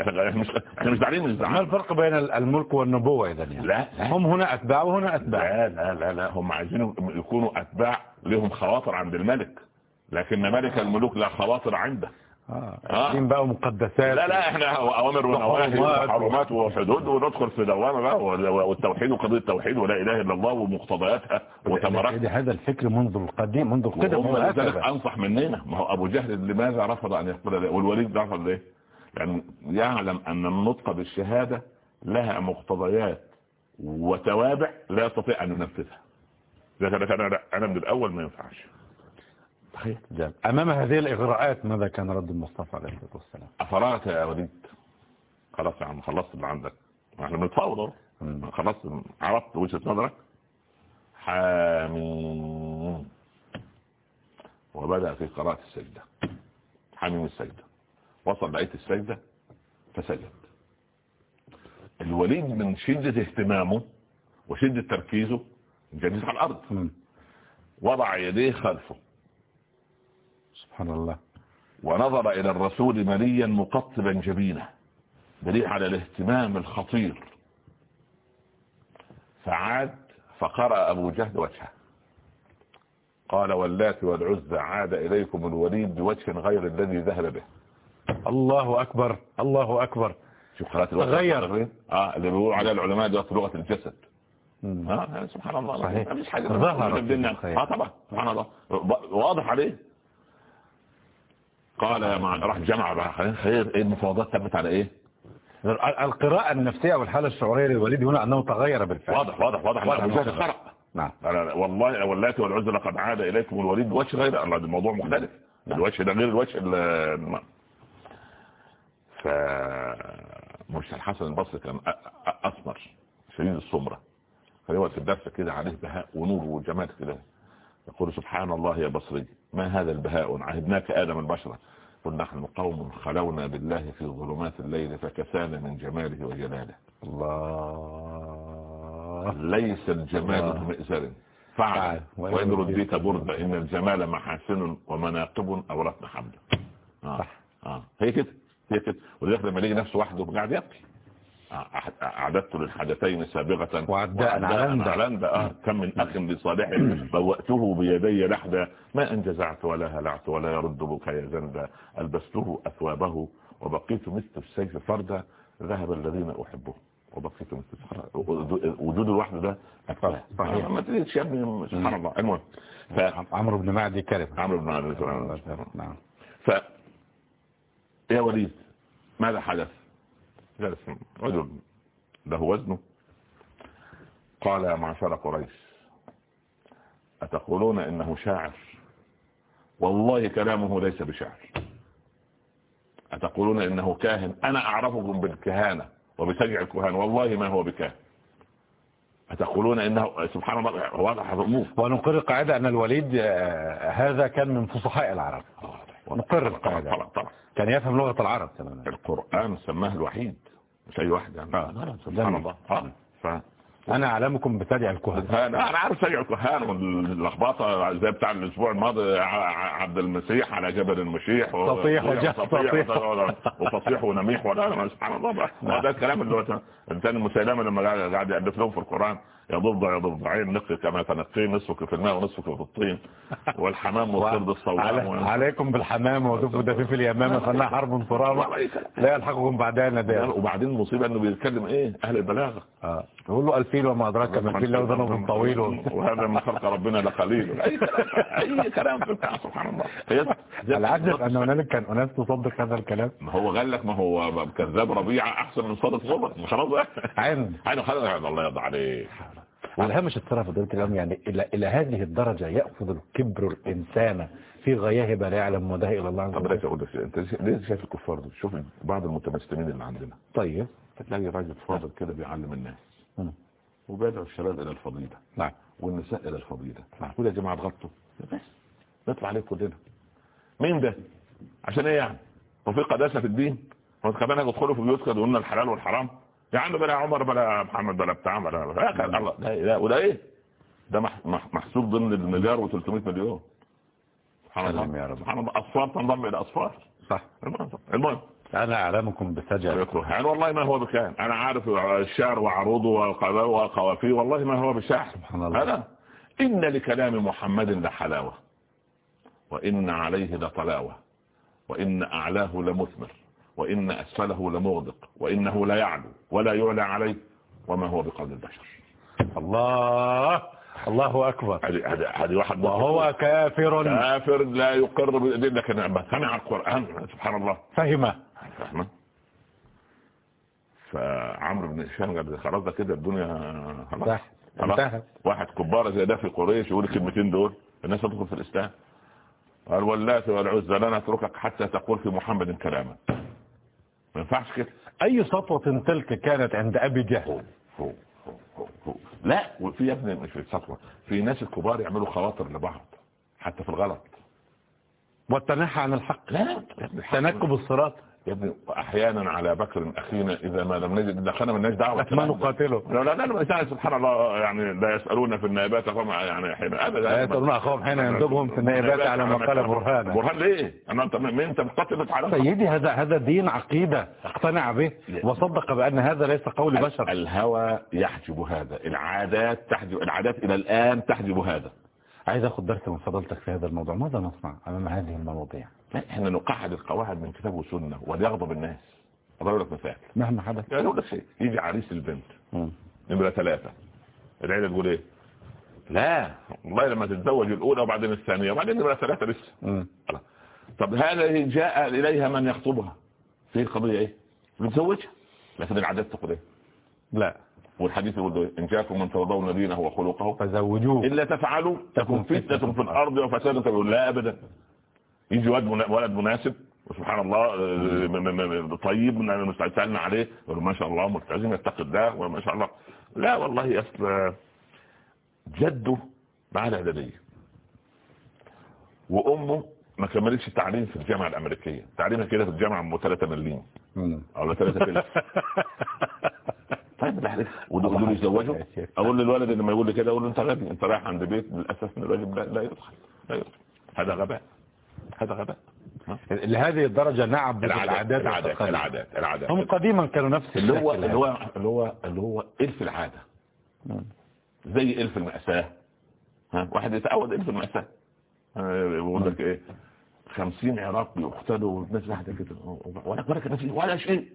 إحنا مش إحنا مش داعين مش ما الفرق بين الملك والنبوة إذا يعني؟ لا لا. هم هنا أتباع وهنا أتباع. لا لا لا لا. هم عايزين يكونوا أتباع لهم خواطر عند الملك. لكن ملك الملوك لا خواطر عنده. آه آه. دين بقى مقدسات لا لا إحنا أوامر ونواهي وحرمات. وحدود وندخل في دوامة بقى والتوحيد وقضية التوحيد ولا إله إلا الله ومقتضياتها وثمراتها ده- هذا الفكر منذ القديم منذ القدم لذلك. أنصح مننا ما هو أبو جهل لماذا رفض أن يقول ذلك والوليد رفض ليه يعني يعلم أن النطق بالشهادة لها مقتضيات وتوابع لا يستطيع أن ينفذها لذلك أنا أنا من الأول ما ينفعش صحيح جاب. أمام هذه الإغراءات ماذا كان رد المصطفى عليه الصلاة والسلام؟ افرغت يا وليد؟ خلاص يا عم خلصت اللي عندك. إحنا بنتفاوض. خلاص عرفت وجهة نظرك؟ حامين وبدأ في قراءة السجدة. حامين السجدة. وصل لآية السجدة فسجد. الوليد من شدة اهتمامه وشدة تركيزه جلس على الأرض. وضع يديه خلفه. سبحان الله. ونظر إلى الرسول مليا مقطبا جبينه دليل على الاهتمام الخطير. فعاد فقرأ أبو جهل وجهه. قال واللات والعزى عاد إليكم الوليد بوجه غير الذي ذهب به. الله أكبر الله أكبر. شوف الوجه تغير. آه اللي بيقولوا عليها العلماء دلوقتي لغة الجسد. يعني سبحان الله. صحيح. ما فيش حاجة ظهر. آه طبعا. سبحان الله. واضح عليه. قال يا مع راح جمع بقى. خير- خير إيه المفاوضات تمت على إيه؟ القراءة النفسية والحالة الشعورية للوليد هنا أنه تغير بالفعل. واضح واضح واضح واضح واضح. قرأ نعم. والله واللاتي والعزى لقد عاد إليكم الوليد بوجه غير الموضوع مختلف. الوجه ده غير الوجه ال- ف مش الحسن البصري كان أسمر شديد السمرة. فهو في الدرس كده عليه بهاء ونور وجمال كده. يقول سبحان الله يا بصري ما هذا البهاء؟ عهدناك آدم البشره قل نحن قوم خلونا بالله في ظلمات الليل فكسانا من جماله وجلاله. الله. ليس الجمال. بمئزر. فعل. وإن رديت بردة إن الجمال محاسن ومناقب أورثنا حمدا آه. صح. آه. هي كده. هي كده. ولذلك لما يجي نفسه وحده قاعد يبكي. أعددت للحدثين سابغة وعداء علندا. علندا آه. كم من أخ لصالح بوأته بيدي لحدا ما أن جزعت ولا هلعت ولا يرد بكايا زندا ألبسته أثوابه وبقيت مثل السيف فردا. ذهب الذين أحبهم وبقيت مثل السيف وجود الوحده ده صحيح. ما تريدش يا ابني سبحان الله. المهم ف عمرو بن معدي كلمة عمرو بن الله. نعم. ف يا وليد ماذا حدث؟ جلس رجل. له وزنه قال يا معشر قريش أتقولون إنه شاعر؟ والله كلامه ليس بشعر أتقولون إنه كاهن؟ أنا أعرفكم بالكهانة وبسجع الكهان. والله ما هو بكاهن. أتقولون إنه سبحان الله واضح ونقر القاعدة أن الوليد آه، هذا كان من فصحاء العرب. نقر طبعا القاعدة طبعا طبعا كان يفهم لغة العرب تماما القرآن سماه الوحيد مش أي واحد يعني آه. لا سبحان. الله آه. ف... أنا أعلمكم بسجع الكهان أنا أنا عارف سجع الكهان واللخبطة زي بتاع الأسبوع الماضي عبد المسيح على جبل المشيح و- صفيح وجه- صفيح. وفصيح ونميح ولا لا سبحان الله بقى ده الكلام اللي هو الثاني المسيلمة لما قاعد يالف لهم في القرآن يضفدع يضفدعين نقي كما تنقيه نصفك في الماء ونصفك في الطين. والحمام والصرد الصوام و- عليكم بالحمام ودفوا دفيف اليمامة فانها حرب صرامة لا يلحقكم بعدها نداء وبعدين المصيبه إنه بيتكلم إيه؟ أهل البلاغة. آه. يقول له الفيل وما أدراك ما الفيل لو ذنب طويل وهذا من خلق ربنا لقليل أي كلام أي كلام في بتاع سبحان الله. العجب أن هنالك كان أناس تصدق هذا الكلام. ما هو قال لك ما هو كذاب ربيعه أحسن من صادق مش خلاص عند عينه خلاص الله يرضى عليه على هامش الصراحة فضيلة اليوم يعني إلى, إلى هذه الدرجة يأخذ الكبر الإنسان في غاياه لا يعلم مداه إلى الله عز طب وجل. ليس أقول لك أنت ليه شايف الكفار دول؟ شوف بعض المتمسلمين اللي عندنا. طيب. تلاقي راجل فاضل كده بيعلم الناس. وبيدعو الشباب إلى الفضيلة. نعم. والنساء إلى الفضيلة. نعم. يا جماعة اتغطوا. بس نطلع عليه كلنا. مين ده؟ عشان إيه يعني؟ هو في قداسة في الدين؟ هو كمان يدخلوا في بيوت كده الحلال والحرام؟ يا عم بلا عمر بلا محمد بلا بتاع بلا أخي الله لا لا وده إيه؟ ده مح- مح- محسوب ضمن المليار و300 مليون. سبحان الله. يا رب. سبحان الله. أصفار تنضم إلى أصفار؟ صح. المهم المهم. أنا أعلمكم بسجع. يعني والله ما هو بكان أنا عارف الشعر وعروضه وقوافيه. والله ما هو بشعر. سبحان الله. هذا. إن لكلام محمد لحلاوة وإن عليه لطلاوة وإن أعلاه لمثمر. وإن أسفله لمغدق وإنه لا يعلو ولا يعلى عليه وما هو بقول البشر. الله الله أكبر. هذه واحد وهو كافر. كافر لا يقر بإذن لك نعمة سمع القرآن سبحان الله. فهمه. فاهمة فعمرو بن هشام قال خلاص ده كده الدنيا خلاص. انتهت واحد كبارة زي ده في قريش يقول الكلمتين دول. الناس تدخل في الإسلام. قال واللات والعزى لن أتركك حتى تقول في محمد كلاما. ما ينفعش كده. أي سطوة تلك كانت عند أبي جهل؟ هو هو هو هو. لا وفي يا ابني مش في السطوة في ناس الكبار يعملوا خواطر لبعض حتى في الغلط. والتنحى عن الحق. لا تنكب الصراط. يا ابني أحيانا على بكر أخينا إذا ما لم نجد دخلنا مالناش دعوة. ما نقاتله. لا لا لا سبحان الله يعني لا يسألون في النائبات فما يعني حين ابدا. لا يسألون أخوهم حين يندبهم في النائبات على ما قال برهانا برهان. ليه؟ أنا أنت مين أنت بتقتل على سيدي هذا هذا دين عقيدة اقتنع به وصدق بأن هذا ليس قول بشر. الهوى يحجب هذا العادات تحجب العادات إلى الآن تحجب هذا. عايز آخد درس من فضلتك في هذا الموضوع. ماذا نصنع أمام هذه المواضيع؟ إحنا نقعد القواعد من كتاب وسنة وليغضب الناس. اضرب لك مثال. مهما حدث. يعني أقول لك شيء. يجي عريس البنت. مم. نمرة ثلاثة. العيلة تقول إيه؟ لا. والله لما تتزوج الأولى وبعدين الثانية. وبعدين نمرة ثلاثة لسه. طب هذا جاء إليها من يخطبها. في القضية إيه؟ بتزوجها. لكن العادات تقول إيه؟ لا. والحديث يقول إن جاءكم من ترضون دينه وخلقه فزوجوه إلا تفعلوا تكون فتنة في الأرض وفساد تقول لا أبدا. يجي ولد منا- ولد مناسب. وسبحان الله آه، طيب مستعجلنا عليه. يقول ما شاء الله ملتزم يتقي الله وما شاء الله. لا والله أصل جده معاه الاعداديه وأمه ما كملتش التعليم في الجامعة الأمريكية. تعليمها كده في 3 مليم. مم. أو 3 فلس طيب ودول دول يزوجوا أقول للولد لما يقول لي كده أقول له أنت غبي أنت رايح عند بيت للاسف من الراجل لا, لا يدخل لا يدخل. هذا غباء هذا غباء؟ لهذه الدرجة نعم العادات العادات. العادات العادات هم قديما كانوا نفس اللي هو اللي هو اللي هو اللي هو إلف العادة. مم. زي إلف المأساة. ها؟ واحد يتعود إلف المأساة. ها، يقول لك إيه 50 عراقي يقتلوا والناس واحدة كده. ولا ولا شيء.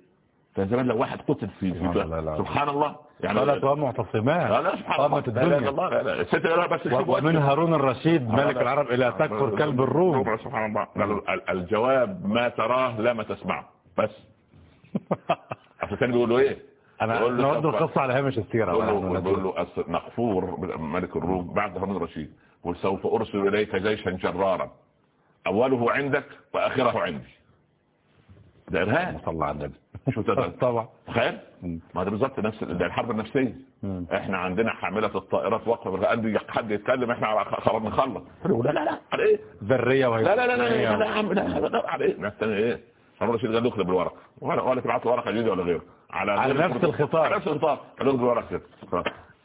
كان زمان لو واحد قتل في سبحان الله العظيم. سبحان الله. يعني قالت ومعتصمات لا سبحان الله. قامت لا لا الدنيا الله بس ومن هارون الرشيد ملك العرب إلى تكفر كلب الروم. سبحان الله. الجواب ما تراه لا ما تسمعه. بس. أصل كان بيقولوا إيه؟ نود طب- القصة على هامش السيرة. بيقول له مغفور ملك الروم بعد هارون الرشيد. وسوف أرسل إليك جيشا جرارا. أوله عندك وآخره عندي. ده ارهاب صلى على النبي شو تقدر طبعا تخيل. ما ده بالظبط نفس ده الحرب النفسيه مم. إحنا عندنا حامله الطائرات واقفه بالغ- حد يتكلم إحنا على خلاص نخلص لا لا لا على إيه ذرية وهي لا لا لا لا لا لا لا على إيه تانية إيه هارون الرشيد قال له اكتب بالورق ولا ولا تبعت له ورقه جديده ولا غيره على على نفس الخطاب. على نفس الخطاب قال له اكتب بالورق كده.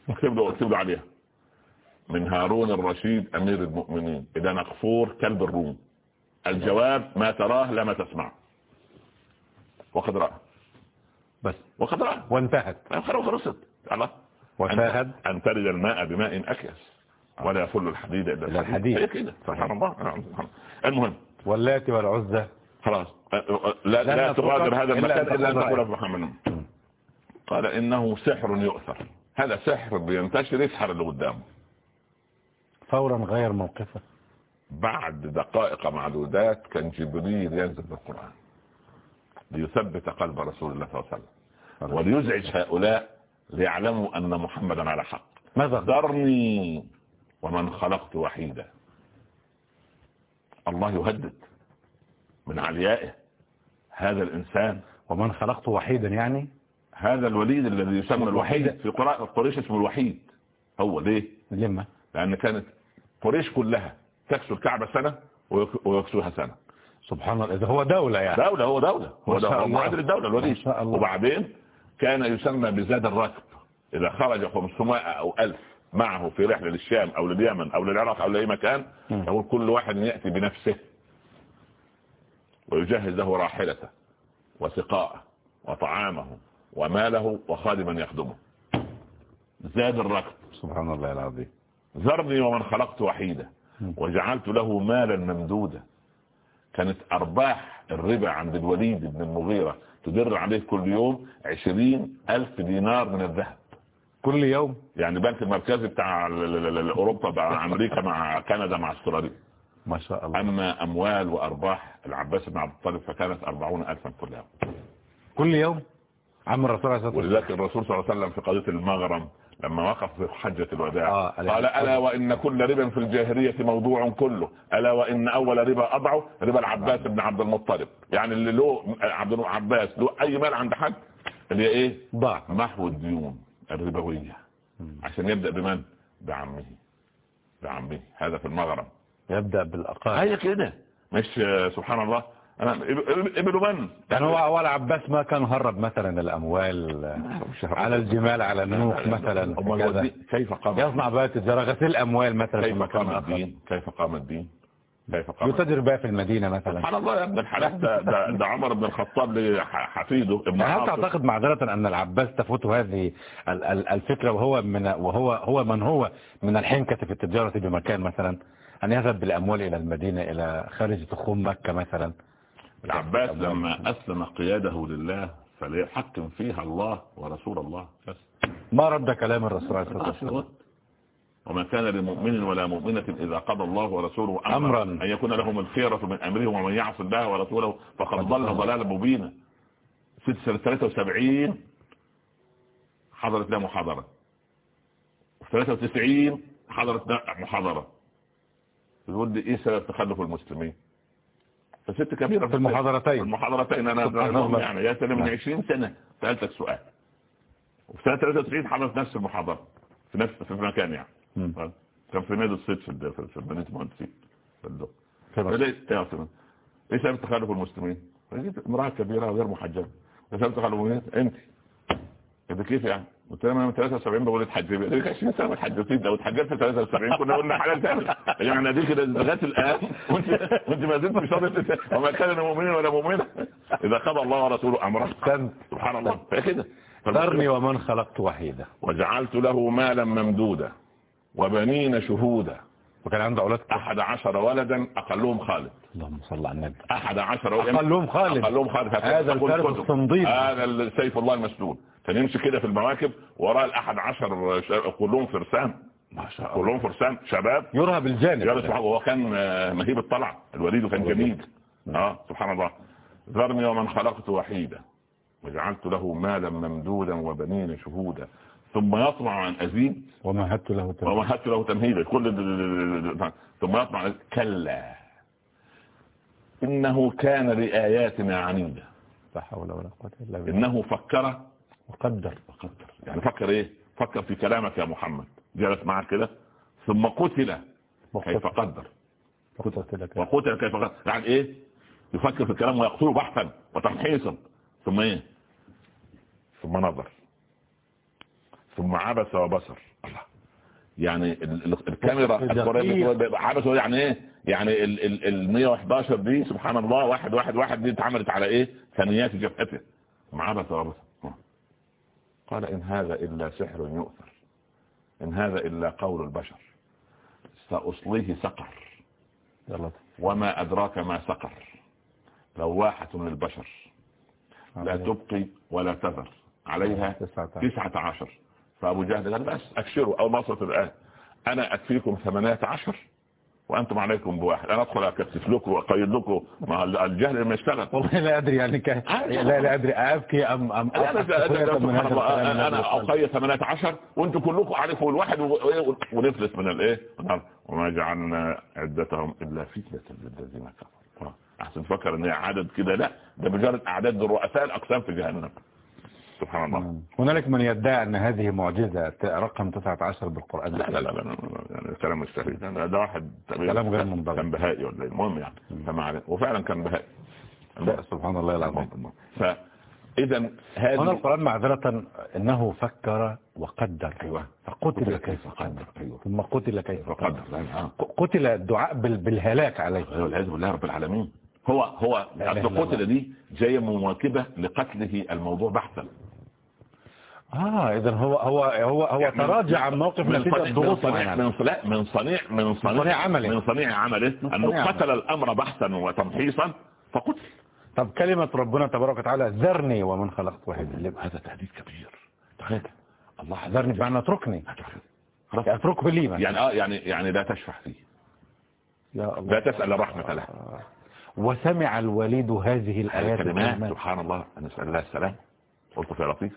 اكتب له اكتب له عليها من هارون الرشيد امير المؤمنين اذا مغفور كلب الروم الجواب ما تراه لا ما تسمعه وقد رأى. بس. وقد رأى. وانتهت. خلاص خلصت الله وشاهد. أن- ترد الماء بماء أكيس ولا يفل الحديد إلا الحديد. هي كده. سبحان الله. نعم، سبحان الله. المهم. واللات والعزة. خلاص. أ- أ- لا, لا لا تغادر هذا المكان إلا أن تقول. محمد. قال إنه سحر يؤثر. هذا سحر بينتشر يسحر اللي قدامه. فورا غير موقفة. بعد دقائق معدودات كان جبريل ينزل بالقرآن. ليثبت قلب رسول الله صلى الله عليه وسلم. وليزعج هؤلاء ليعلموا أن محمدا على حق. ماذا؟ ذرني ومن خلقت وحيدا. الله يهدد من عليائه. هذا الإنسان. ومن خلقته وحيدا يعني؟ هذا الوليد الذي يسمى الوحيد. في قراءة قريش اسمه الوحيد. هو ليه؟ لما؟ لأن كانت قريش كلها تكسو الكعبة سنة ويك- ويكسوها سنة. سبحان الله إذا هو دولة يعني. دولة هو دولة هو هو الله. معادل الدولة الوليد. وبعدين كان يسمى بزاد الركب. إذا خرج 500 أو 1000 معه في رحلة للشام أو لليمن أو للعراق أو لأي مكان. يقول كل واحد يأتي بنفسه ويجهز له راحلته وسقاءه وطعامه وماله وخادما يخدمه. زاد الركب. سبحان الله العظيم. ذرني ومن خلقت وحيدا وجعلت له مالا ممدودا. كانت أرباح الربا عند الوليد بن المغيرة تدر عليه كل يوم عشرين ألف دينار من الذهب. كل يوم؟ يعني بنك المركزي بتاع أوروبا مع أمريكا مع كندا مع أستراليا. ما شاء الله. أما أموال وأرباح العباس بن عبد الطالب فكانت أربعون الفا كل يوم. كل يوم؟ عم الرسول عليه الصلاة والسلام. ولذلك الرسول صلى الله عليه وسلم في قضية المغرم لما وقف في حجة الوداع آه، قال ألا وإن كل ربا في الجاهلية موضوع كله. ألا وإن أول ربا أضعه ربا العباس بن عبد المطلب. يعني اللي له عبد العباس له أي مال عند حد اللي هي إيه؟ ضاع محو الديون الربوية. عشان يبدأ بمن؟ بعمه. بعمه. هذا في المغرم. يبدأ بالأقارب. هي كده. مش سبحان الله؟ ابن- من يعني هو أول عباس ما كان هرب مثلا الأموال على الجمال على النوك مثلا كيف قام؟ يصنع بها تجارة غسيل أموال مثلا كيف قام الدين؟ كيف قام الدين؟ كيف قام؟ يتجر بها في المدينة مثلا. سبحان الله يا ابن الحلال ده, ده, ده عمر بن الخطاب لحفيده ابن هل عاصم تعتقد معذرة أن العباس تفوت هذه ال- ال- الفكرة وهو من وهو هو من هو من الحنكة في التجارة بمكان مثلا؟ أن يذهب بالأموال إلى المدينة إلى خارج تخوم مكة مثلا. العباس لما أسلم قياده لله فليحكم فيها الله ورسول الله. بس. ما رد كلام الرسول عليه الصلاة والسلام؟ وما كان لمؤمن ولا مؤمنة إذا قضى الله ورسوله أمرا. أن يكون لهم الخيرة من أمرهم ومن يعص الله ورسوله. فقد ضل ضلالا مبينا. ست سنة 73 حضرت لها محاضرة. وفي 93 حضرت محاضرة. يقول لي إيه سبب تخلف المسلمين؟ فست كبيرة في المحاضرتين. في المحاضرتين أنا. يعني يا سنة من 20 سنة سألتك سؤال وفي سنة 93 حضرت نفس المحاضرة في نفس في مكان يعني مم. كان في نادي الصيد في الد- في مدينه المهندسين في سلام. إيه سبب تخلف المسلمين؟ لقيت امرأة كبيرة غير محجبة إيه سبب تخلف المسلمين؟ أنت كيف يعني؟ قلت لها أنا من 73 بقول اتحجبي قلت لك 20 سنة ما اتحجبتيش لو اتحجبت في 73 كنا قلنا حلال تاني يعني دي كده لغاية الآن وانت وانت ما زلت مش راضية تت- وما كان مؤمن ولا مؤمنة. إذا قضى الله ورسوله أحسنت. سبحان الله. فكده ذرني ومن خلقت وحيدا. وجعلت له مالا ممدودا وبنين شهودا. وكان عنده أولاد أحد عشر ولدا أقلهم خالد. اللهم صل على النبي. أحد عشر ولدا أقلهم خالد. أقلهم خالد. هذا. الصنديد. هذا سيف الله المسلول كان يمشي كده في المواكب وراء الأحد عشر كلهم فرسان. ما شاء الله. كلهم فرسان شباب. يرهى بالجانب يا سبحان الله كان آه، مهيب الطلع الوليد كان جميل. آه سبحان الله. ذرني ومن خلقت وحيدا وجعلت له مالا ممدودا وبنين شهودا. ثم يطمع أن أزيد. ومهدت له تمهيدا. ومهدت له تمهيدا. كل ثم يطمع كلا. إنه كان لآياتنا عنيدا. لا حول ولا قوة إلا بالله. إنه فكر وقدر وقدر يعني فكر إيه؟ فكر في كلامك يا محمد. جلس معك كده ثم قتل كيف قدر. وقتل كيف قدر. يعني إيه؟ يفكر في الكلام ويقتله بحثا وتمحيصا ثم إيه؟ ثم نظر. ثم عبس وبصر. الله. يعني ال- ال- الكاميرا عبس يعني إيه؟ يعني ال ال ال 111 دي سبحان الله واحد واحد واحد دي اتعملت على إيه؟ ثانيات جبهته. عبس وبصر. قال إن هذا إلا سحر يؤثر. إن هذا إلا قول البشر. سأصليه سقر. وما أدراك ما سقر. لواحة للبشر. لا تبقي ولا تذر. عليها تسعة عشر. فأبو جهل قال بس أكشروا أو نصرة الآن. أنا أكفيكم ثمانية عشر. وأنتم عليكم بواحد. أنا أدخل أكتف لكم وأقيد لكم مع الجهل لما يشتغل. والله لا أدري يعني ك... لا لا الله. الكلام أنا- الذي أنا. أقيد 18 وأنتم كلكم عليكم الواحد و- و- ونفلت من الايه وما جعلنا عدتهم إلا فتنة للذين كفروا. أحسن تفكر إن هي عدد كده لا ده مجرد أعداد الرؤساء الأقسام في جهنم. سبحان الله. هنالك من يدعي أن هذه معجزة رقم 19 بالقرآن لا لا لا, لا, لا كلام سهل ده واحد كلام غير منضبط. كان بهائي ولا إيه؟ المهم يعني فما عليه وفعلا كان بهائي. سبحان الله العظيم. فاذا هنا هذه القرآن معذرة أنه فكر وقدر. أيوه. فقتل كيف قدر. أيوه. ثم قتل كيف قدر. قتل الدعاء بال- بالهلاك عليه. والعياذ بالله رب العالمين. هو هو إلا قتل دي جاية مواكبة لقتله الموضوع بحثا. آه اذا هو هو هو هو يعني تراجع عن موقف من نتيجه صنيع من صنيع. من صنيع من صنيع عمله. من صنيع عمله. أنه قتل الأمر بحثا وتمحيصا فقتل. طب كلمة ربنا تبارك وتعالى ذرني ومن خلقت واحد. هذا تهديد كبير. تخيل. الله ذرني بمعنى اتركني. أتركه. لي مثلا. يعني آه يعني يعني لا تشفع فيه. يا الله. لا تسأل الرحمة له. وسمع الوليد هذه الآيات الكلمات. سبحان الله نسأل الله السلام. قلت في لطيف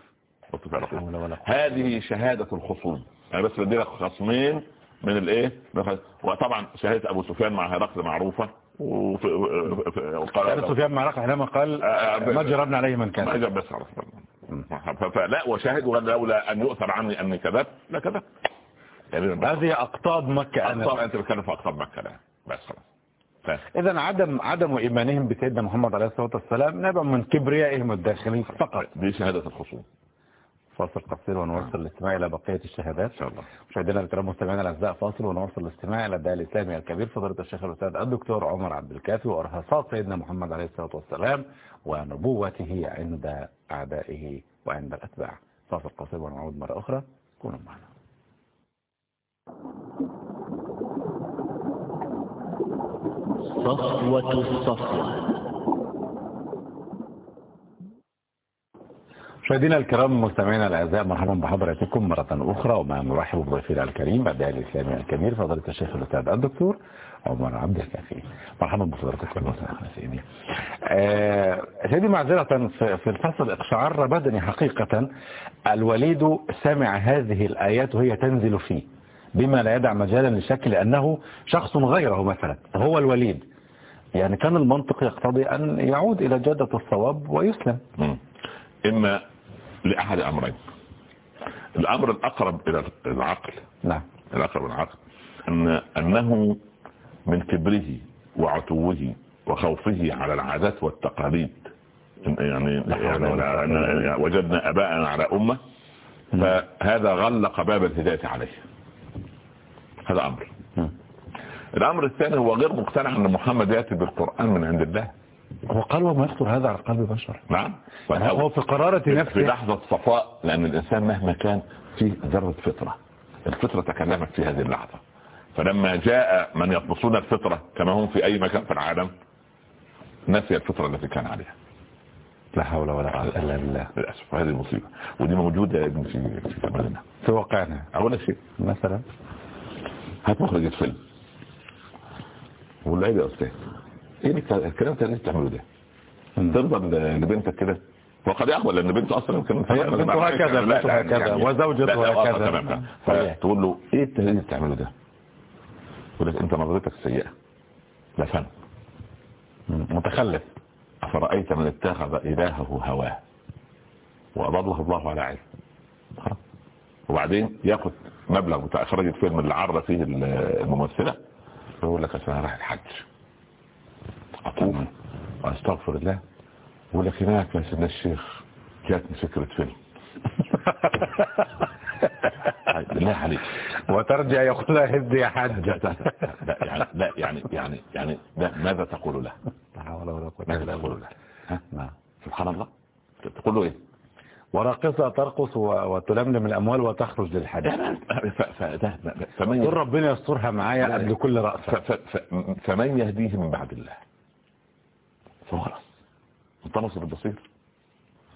قلت في لطيف. هذه شهادة الخصوم. أنا بس بدي لك خصمين من الإيه؟ وطبعا شهادة أبو سفيان مع هرقل معروفة وقال سفيان مع رقم حينما قال آه، آه، ما جربنا عليه من ما كان اجاب بس على ف- فلا وشاهد لولا أن يؤثر عني أني كذبت لا كذبت. يعني بس- هذه أقطاب مكة أقطاب أنا أنت بتتكلم في أقطاب مكة لا. بس خلاص. إذا عدم عدم إيمانهم بسيدنا محمد عليه الصلاة والسلام نابع من كبريائهم الداخلي فقط. دي شهادة الخصوم. فاصل قصير ونواصل الاستماع إلى بقية الشهادات. إن شاء الله. مشاهدينا الكرام مستمعينا الأعزاء فاصل ونواصل الاستماع إلى الداعي الإسلامي الكبير فضيلة الشيخ الأستاذ الدكتور عمر عبد الكافي وأرهاصات سيدنا محمد عليه الصلاة والسلام ونبوته عند أعدائه وعند الأتباع. فاصل قصير ونعود مرة أخرى. كونوا معنا. صفوة الصفوة. مشاهدينا الكرام مستمعينا الأعزاء مرحبا بحضراتكم مرة أخرى ومع مرحب بضيفنا الكريم الداعي الإسلامي الكبير فضيلة الشيخ الأستاذ الدكتور عمر عبد الكافي. مرحبا بفضلاتكم وسهلا سيدي سيدي معذرة في في الفصل اقشعر بدني حقيقة. الوليد سمع هذه الآيات وهي تنزل فيه. بما لا يدع مجالا للشك لأنه شخص غيره مثلا هو الوليد. يعني كان المنطق يقتضي أن يعود إلى جادة الصواب ويسلم. مم. إما لأحد أمرين. الأمر الأقرب إلى العقل. نعم. الأقرب العقل. أن أنه من كبره وعتوه وخوفه على العادات والتقاليد. يعني, يعني, يعني وجدنا أباءنا على أمة فهذا غلق باب الهداية عليه. هذا أمر. مم. الأمر الثاني هو غير مقتنع أن محمد يأتي بالقرآن من عند الله. هو قال وما يخطر هذا على قلب بشر. نعم. هو في قرارة في نفسه. لحظة صفاء لأن الإنسان مهما كان فيه ذرة فطرة. الفطرة تكلمت في هذه اللحظة. فلما جاء من يطمسون الفطرة كما هم في أي مكان في العالم نسي الفطرة التي كان عليها. لا حول ولا قوة إلا بالله. للأسف هذه المصيبة ودي موجودة يا في في زماننا في واقعنا. أول شيء. مثلا؟ هات مخرج فيلم وقول له يا أستاذ. إيه الك- الكلام اللي أنت بتعمله ده. ترضى لبنتك كده؟ وقد يقبل لأن بنته أصلا هي بنته هكذا، بنته هكذا، وزوجته هكذا. فتقول له إيه التهديد اللي بتعمله ده؟ يقول لك أنت نظرتك سيئة. لا فن. متخلف. أفرأيت من اتخذ إلهه هواه؟ وأضله الله على علم. وبعدين ياخد مبلغ بتاع إخراج الفيلم اللي عرض فيه الممثلة يقول لك أنا رايح الحج. اطوف واستغفر الله. يقول لك هناك يا سيدنا الشيخ جاتني فكرة فيلم. بالله عليك. وترجع يقول لها هز يا حج لا يعني لا يعني يعني يعني لا ماذا تقول له؟ لا حول ولا إلا تقول بالله. له؟ ها؟ نعم. سبحان الله. تقول له إيه؟ وراقصة ترقص وتلملم الأموال وتخرج فده فمن قل ربنا يسترها معايا قبل كل ف- فمن يهديه من بعد الله؟ فهو خلاص انطمس بالبصير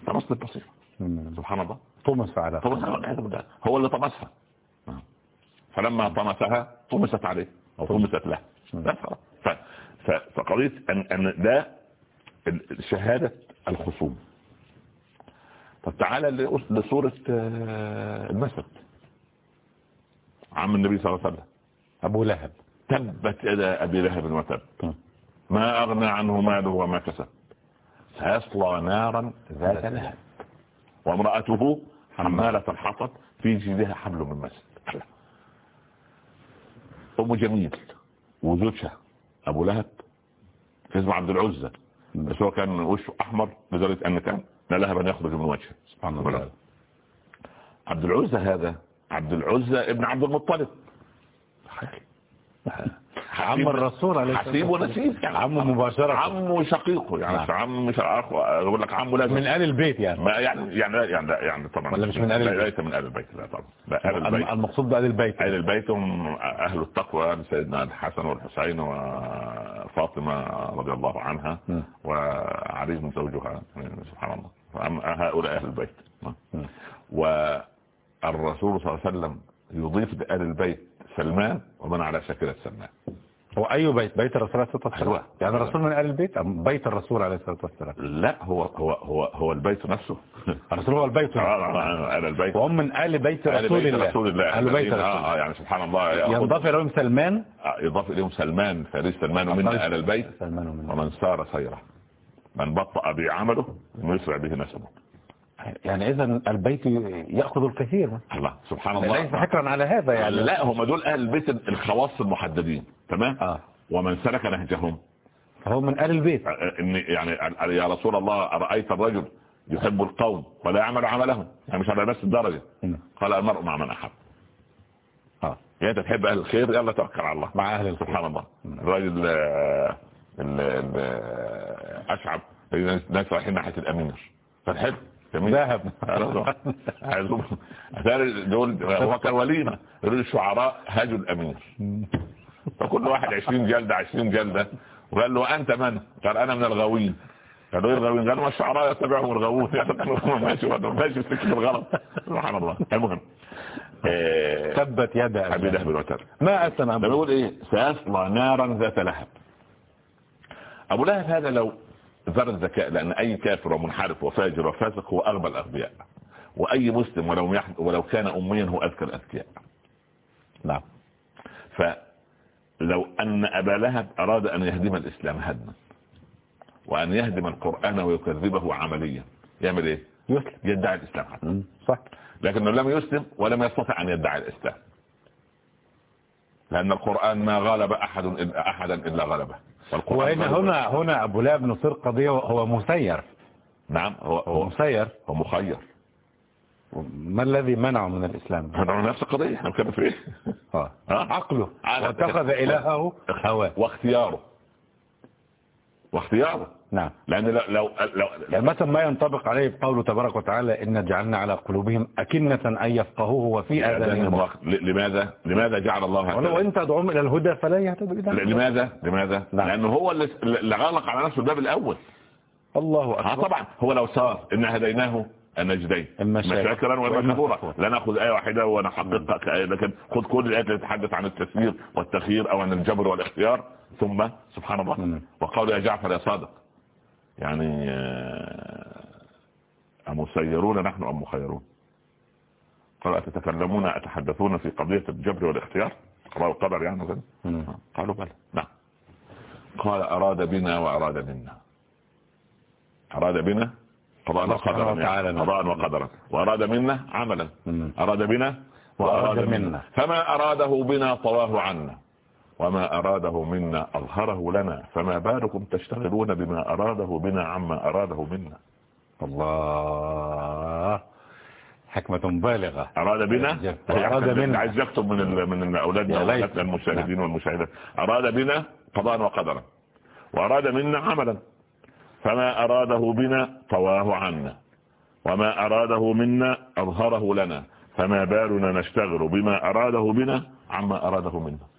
انطمس بالبصير مم. سبحان الله. طمس فعلا طمس. هو اللي طمسها. فلما طمسها طمست عليه. أو طمست له. بس خلاص. ف- ف- فقضية ان أن ده شهادة الخصوم. طب تعالى لسوره آه، المسد عم النبي صلى الله عليه وسلم. أبو لهب. تبت يدا أبي لهب وتب. ما أغنى عنه ماله وما كسب. سيصلى نارا ذات لهب. وامرأته حمالة الحطب في جيدها حبل من مسد ام جميل. وزوجها أبو لهب. اسمه عبد العزة. بس هو كان وشه أحمر لدرجة ان كان لا لهبا يخرج من وجهه. سبحان الله. عبد العزة هذا. عبد العزة ابن عبد المطلب. عم الرسول عليه حسيب. ونسيب يعني. عمه مباشرة. عمه شقيقه يعني. نعم. عم مش أخ يقول لك عمه لازم من آل البيت يعني. يعني يعني يعني يعني طبعا. ولا مش من آل البيت؟ ليس من آل البيت لا طبعا. لا آل البيت. المقصود بآل البيت. أهل البيت هم أهل التقوى سيدنا الحسن والحسين وفاطمة رضي الله عنها م. وعلي بن زوجها سبحان الله. هؤلاء أهل البيت. م. والرسول صلى الله عليه وسلم يضيف لآل البيت سلمان ومن على شكلة سلمان. هو أي بيت؟ بيت الرسول عليه الصلاة والسلام؟ أيوة. يعني الرسول من آل البيت أم بيت الرسول عليه الصلاة والسلام؟ لا هو هو هو هو البيت نفسه. الرسول هو البيت آل البيت. وهم من آل بيت رسول الله. رسول الله. آل بيت رسول آه الله. آه، يعني سبحان الله ينضاف إليهم سلمان؟ آه، يضاف إليهم سلمان فارس سلمان ومنا آل البيت. سلمان ومن ومن سار سيره. من بطأ بعمله يسرع به نسبه. يعني إذا البيت يأخذ الكثير. الله سبحان الله. ليس حكرا على هذا يعني. لا هم دول أهل البيت الخواص المحددين تمام؟ آه. ومن سلك نهجهم. فهو من آل البيت. آه، إن يعني يا رسول الله أرأيت الرجل يحب القوم ولا يعمل عملهم؟ يعني مش على نفس الدرجة. مم. قال المرء مع من أحب. يعني أنت تحب أهل الخير؟ يلا توكل على الله. مع أهل الخير. سبحان الله. الراجل آه، ال- ال- آه، أشعب. الناس رايحين ناحية الامير جميل. ذهب. دول هو كان وليمة. الشعراء هاجوا الامير فكل واحد 20 جلدة 20 جلدة. وقال له أنت من؟ قال أنا من الغاوين. قالوا إيه الغاوين؟ قالوا ما الشعراء يتبعهم الغاوون. ماشي ماشي في سكه الغلط. سبحان الله. المهم. آه، تبت يد أبي لهب. وتب ما أسلم ده بيقول إيه؟ سيصلى نارا ذات لهب. أبو لهب هذا لو ذر الذكاء لأن أي كافر ومنحرف وفاجر وفاسق هو أغبى الأغبياء. وأي مسلم ولو. ولو كان اميا هو أذكى الأذكياء. نعم. فلو أن أبا لهب أراد أن يهدم الإسلام هدما وأن يهدم القرآن ويكذبه عمليا يعمل إيه؟ يسلم. يدعي الإسلام حتى. صح. لكنه لم يسلم ولم يستطع أن يدعي الإسلام. لأن القرآن ما غلب أحد إلا احدا إلا غلبه. وإن هنا هنا أبو لهب نصير قضية هو مسير. نعم هو هو مسير. هو مخير. ما الذي منعه من الإسلام؟ هذا نفس القضية. إحنا كنا في إيه؟ آه. عقله. واتخذ إلهه هواه. واختياره. واختياره. نعم. لأن لو لو, لو يعني مثلا ما ينطبق عليه قوله تبارك وتعالى إن جعلنا على قلوبهم أكنة أن يفقهوه وفي آذانهم. لماذا؟ لماذا جعل الله ولو هكذا إن تدعوهم إلى الهدى فلا يهتدوا الهدى. لماذا؟ لماذا؟ نعم. لأنه هو اللي غلق على نفسه الباب الأول. الله أكبر. طبعا. هو لو صار ان هديناه النجدين. إما شاكرا شاكرا واما وإما كفورا كفورا. لا نأخذ آية واحدة ونحققها كآية لكن خذ كل الآيات التي تتحدث عن التسيير والتخيير أو عن الجبر والاختيار ثم سبحان الله. مم. وقالوا يا جعفر يا صادق. يعني آه، أمسيرون نحن أم مخيرون قالوا أتتكلمون أتحدثون في قضية الجبر والاختيار قضاء القدر يعني وكذا مم. قالوا بلى نعم قال أراد بنا وأراد منا أراد بنا قضاء وقدرا يعني. نعم. قضاء وقدرا وأراد منا عملا. أراد بنا وأراد. منا فما أراده بنا طواه عنا وما أراده منا أظهره لنا. فما بالكم تشتغلون بما أراده بنا عما أراده منا. الله. حكمة بالغة. أراد بنا. أراد يعني منا. عايز يكتب من من أولادنا المشاهدين والمشاهدات. أراد بنا قضاء وقدرا. وأراد منا عملا. فما أراده بنا طواه عنا. وما أراده منا أظهره لنا. فما بالنا نشتغل بما أراده بنا عما أراده منا.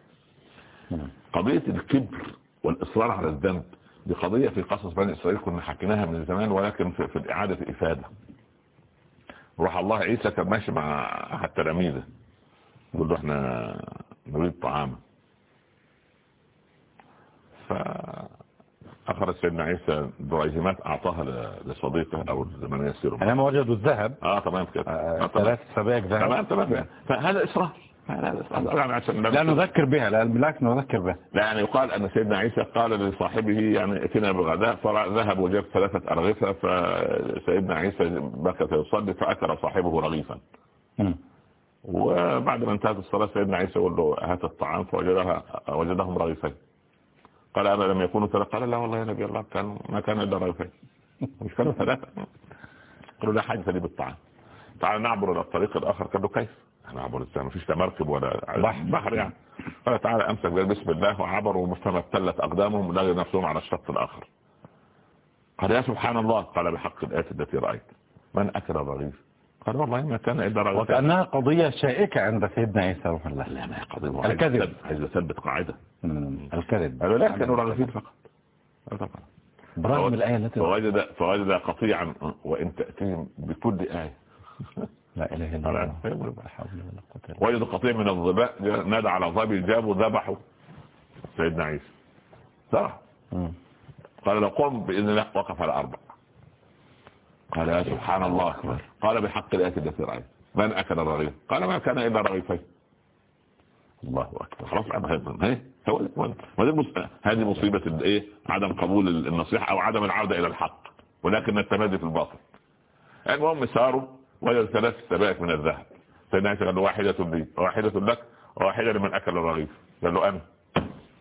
قضية الكبر والإصرار على الذنب دي قضية في قصص بني إسرائيل كنا حكيناها من زمان ولكن في, في الإعادة إفادة. روح الله عيسى كان ماشي مع أحد تلاميذه يقول له إحنا نريد طعاما فأخذ سيدنا عيسى دريهمات أعطاها لصديقه أو لمن يسير معه. أنا وجدوا الذهب. آه تمام كده. آه، آه ثلاث سبائك ذهب. تمام تمام. فهذا إصرار. لا نذكر. بها لا بالعكس نذكر بها. لا يعني يقال أن سيدنا عيسى قال لصاحبه يعني اتنا بغداء فذهب وجاب ثلاثة أرغفة فسيدنا عيسى بكى يصلي فأكل صاحبه رغيفا. وبعد ما انتهت الصلاة سيدنا عيسى يقول له هات الطعام؟ فوجدها وجدهم رغيفين. قال أنا لم يكونوا ثلاثة؟ قال لا والله يا نبي الله كان ما كان إلا رغيفين. مش كانوا ثلاثة. قالوا لا حاجة لي بالطعام. تعال نعبر إلى الطريق الآخر قال له كيف؟ نعبر إزاي مفيش لا مركب ولا بحر. بحر يعني. قال تعالى امسك بسم الله وعبروا فما ابتلت اقدامهم لقوا نفسهم على الشط الآخر. قال يا سبحان الله قال بحق الآية التي رأيت. من أكل الرغيف؟ قال والله ما كان إلا رغيف. وكأنها قضية شائكة عند سيدنا عيسى روح الله. لا ما هي قضية الكذب. عايز يثبت قاعدة. الكذب. قالوا لا كانوا رغيفين فقط. برغم الآية التي فوجد فوجد قطيعا وإن تأتيهم بكل آية. لا إله إلا الله. وجد قطيع من الظباء نادى على ظبي جابوا ذبحوا سيدنا عيسى. مم. قال لو قم بإذن الله وقف على أربع. قال يا سبحان الله. قال بحق الآية التي رأيت من أكل الرغيف؟ قال ما كان إلا رغيفين. الله أكبر. خلاص هذه مصيبة الإيه عدم قبول النصيحة أو عدم العودة إلى الحق. ولكن التمادي في الباطل. المهم ساروا وجدوا ثلاث سبائك من الذهب. سيدنا عيسى قال له واحدة لي وواحدة لك وواحدة لمن أكل الرغيف. قال له أنا.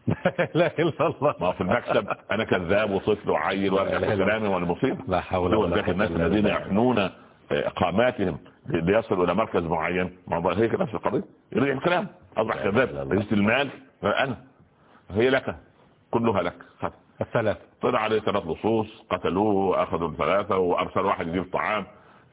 لا إله إلا الله. ما في المكسب أنا كذاب وطفل وعيل وأنا كلامي والمصيبه لا حول ولا قوة الناس الذين. يحنون إقاماتهم ليصلوا إلى مركز معين. ما هو هيك نفس القضية. يرجع الكلام. أصبح كذاب. رئيس المال. أنا. هي لك. كلها لك. الثلاث. طلع عليه ثلاث لصوص قتلوه أخذوا الثلاثه وارسل واحد يجيب طعام.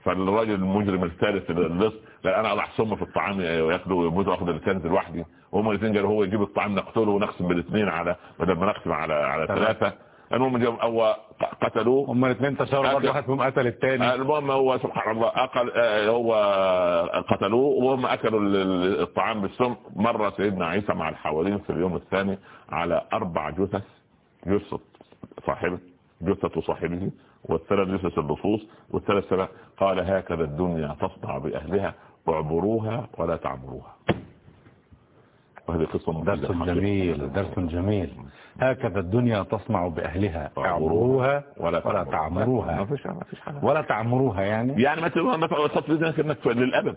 فالراجل المجرم الثالث اللص لا أنا أضع سم في الطعام وياكله ويموت واخذ الكنز لوحدي. وهم الاثنين قالوا هو يجيب الطعام نقتله ونقسم بالاثنين على بدل ما نقسم على على. ثلاثة. المهم هو قتلوه. هم الاثنين تشاوروا أكل. واحد فيهم قتل الثاني. المهم هو سبحان الله أقل آه، هو قتلوه وهم أكلوا ال- ال- الطعام بالسم مر سيدنا عيسى مع الحوالين في اليوم الثاني على أربع جثث جثة صاحبه جثة صاحبه. والثلاث جثث اللصوص والثلاث سبع. قال هكذا الدنيا تصنع بأهلها اعبروها ولا تعبروها. وهذه قصة درس جميل درس جميل. هكذا الدنيا تصنع بأهلها. اعمروها ولا ولا ما تعمروها. فيش ما فيش حاجة. ولا تعمروها يعني. يعني ما ما تصفي إنك للأبد.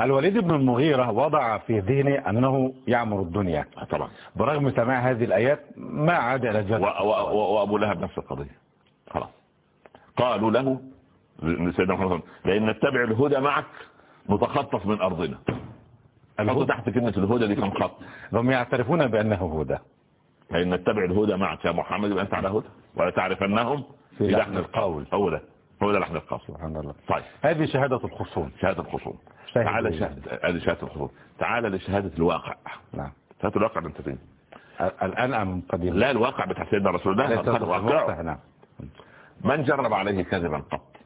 الوليد بن المغيرة وضع في ذهنه أنه يعمر الدنيا. طبعا. برغم سماع هذه الآيات ما عاد إلى و- جد وأبو لهب نفس القضية. خلاص قالوا له لسيدنا محمد لأن نتبع الهدى معك نتخطف من أرضنا. حطوا الهدى تحت كلمة الهدى دي كم خط. هم يعترفون بأنه هدى. لأن نتبع الهدى معك يا محمد يبقى أنت على هدى ولا تعرفنهم في لحن القول. هو ده هو ده لحن القول. سبحان الله. طيب. هذه شهادة الخصوم. شهادة الخصوم. تعال. شهاده هذه شهادة الخصوم. تعال لشهادة الواقع. نعم. شهادة الواقع انت فين الآن أم قديم لا الواقع بتاع سيدنا رسول الله. نعم. من جرب عليه كذبا قط؟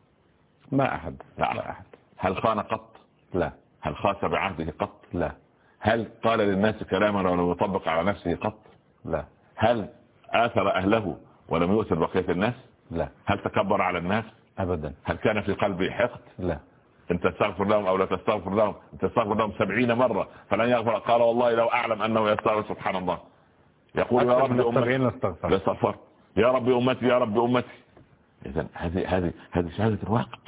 ما أحد لا. لا أحد. هل خان قط؟ لا. هل خاس بعهده قط؟ لا. هل قال للناس كلاما ولم يطبق على نفسه قط؟ لا. هل آثر أهله ولم يؤثر بقية الناس؟ لا. هل تكبر على الناس؟ أبدا. هل كان في قلبه حقد؟ لا. إن تستغفر لهم أو لا تستغفر لهم إن تستغفر لهم سبعين مرة فلن يغفر. قال والله لو أعلم أنه يستغفر سبحان الله. يقول يا رب أمتي يا رب أمتي يا رب أمتي. إذا هذه هذه هذه شهادة الواقع.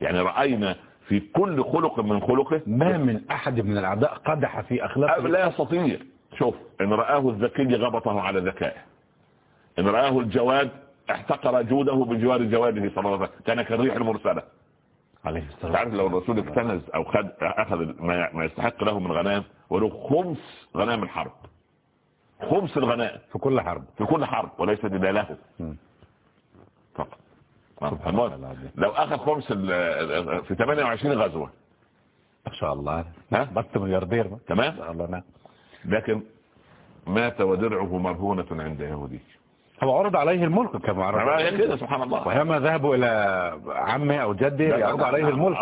يعني رأينا في كل خلق من خلقه ما من أحد من الأعداء قدح في أخلاقه. لا يستطيع. شوف إن رآه الذكي غبطه على ذكائه. إن رآه الجواد احتقر جوده بجوار جواده صلى الله عليه وسلم. كان كالريح المرسلة. عليه الصلاة تعرف لو الرسول اكتنز أو خد أخذ ما يستحق له من غنائم ولو خمس غنائم الحرب. خمس الغنائم. في كل حرب. في كل حرب وليس الا له مم. فقط. سبحان الله. لو أخذ ال- في 28 غزوة. ما شاء الله. ها؟ بس ملياردير. ما تمام الله نعم. لكن مات ودرعه مرهونة عند يهودي. هو عرض عليه الملك كما عرض كده سبحان الله. وهما ذهبوا إلى عمه أو جده يعرض عليه الملك.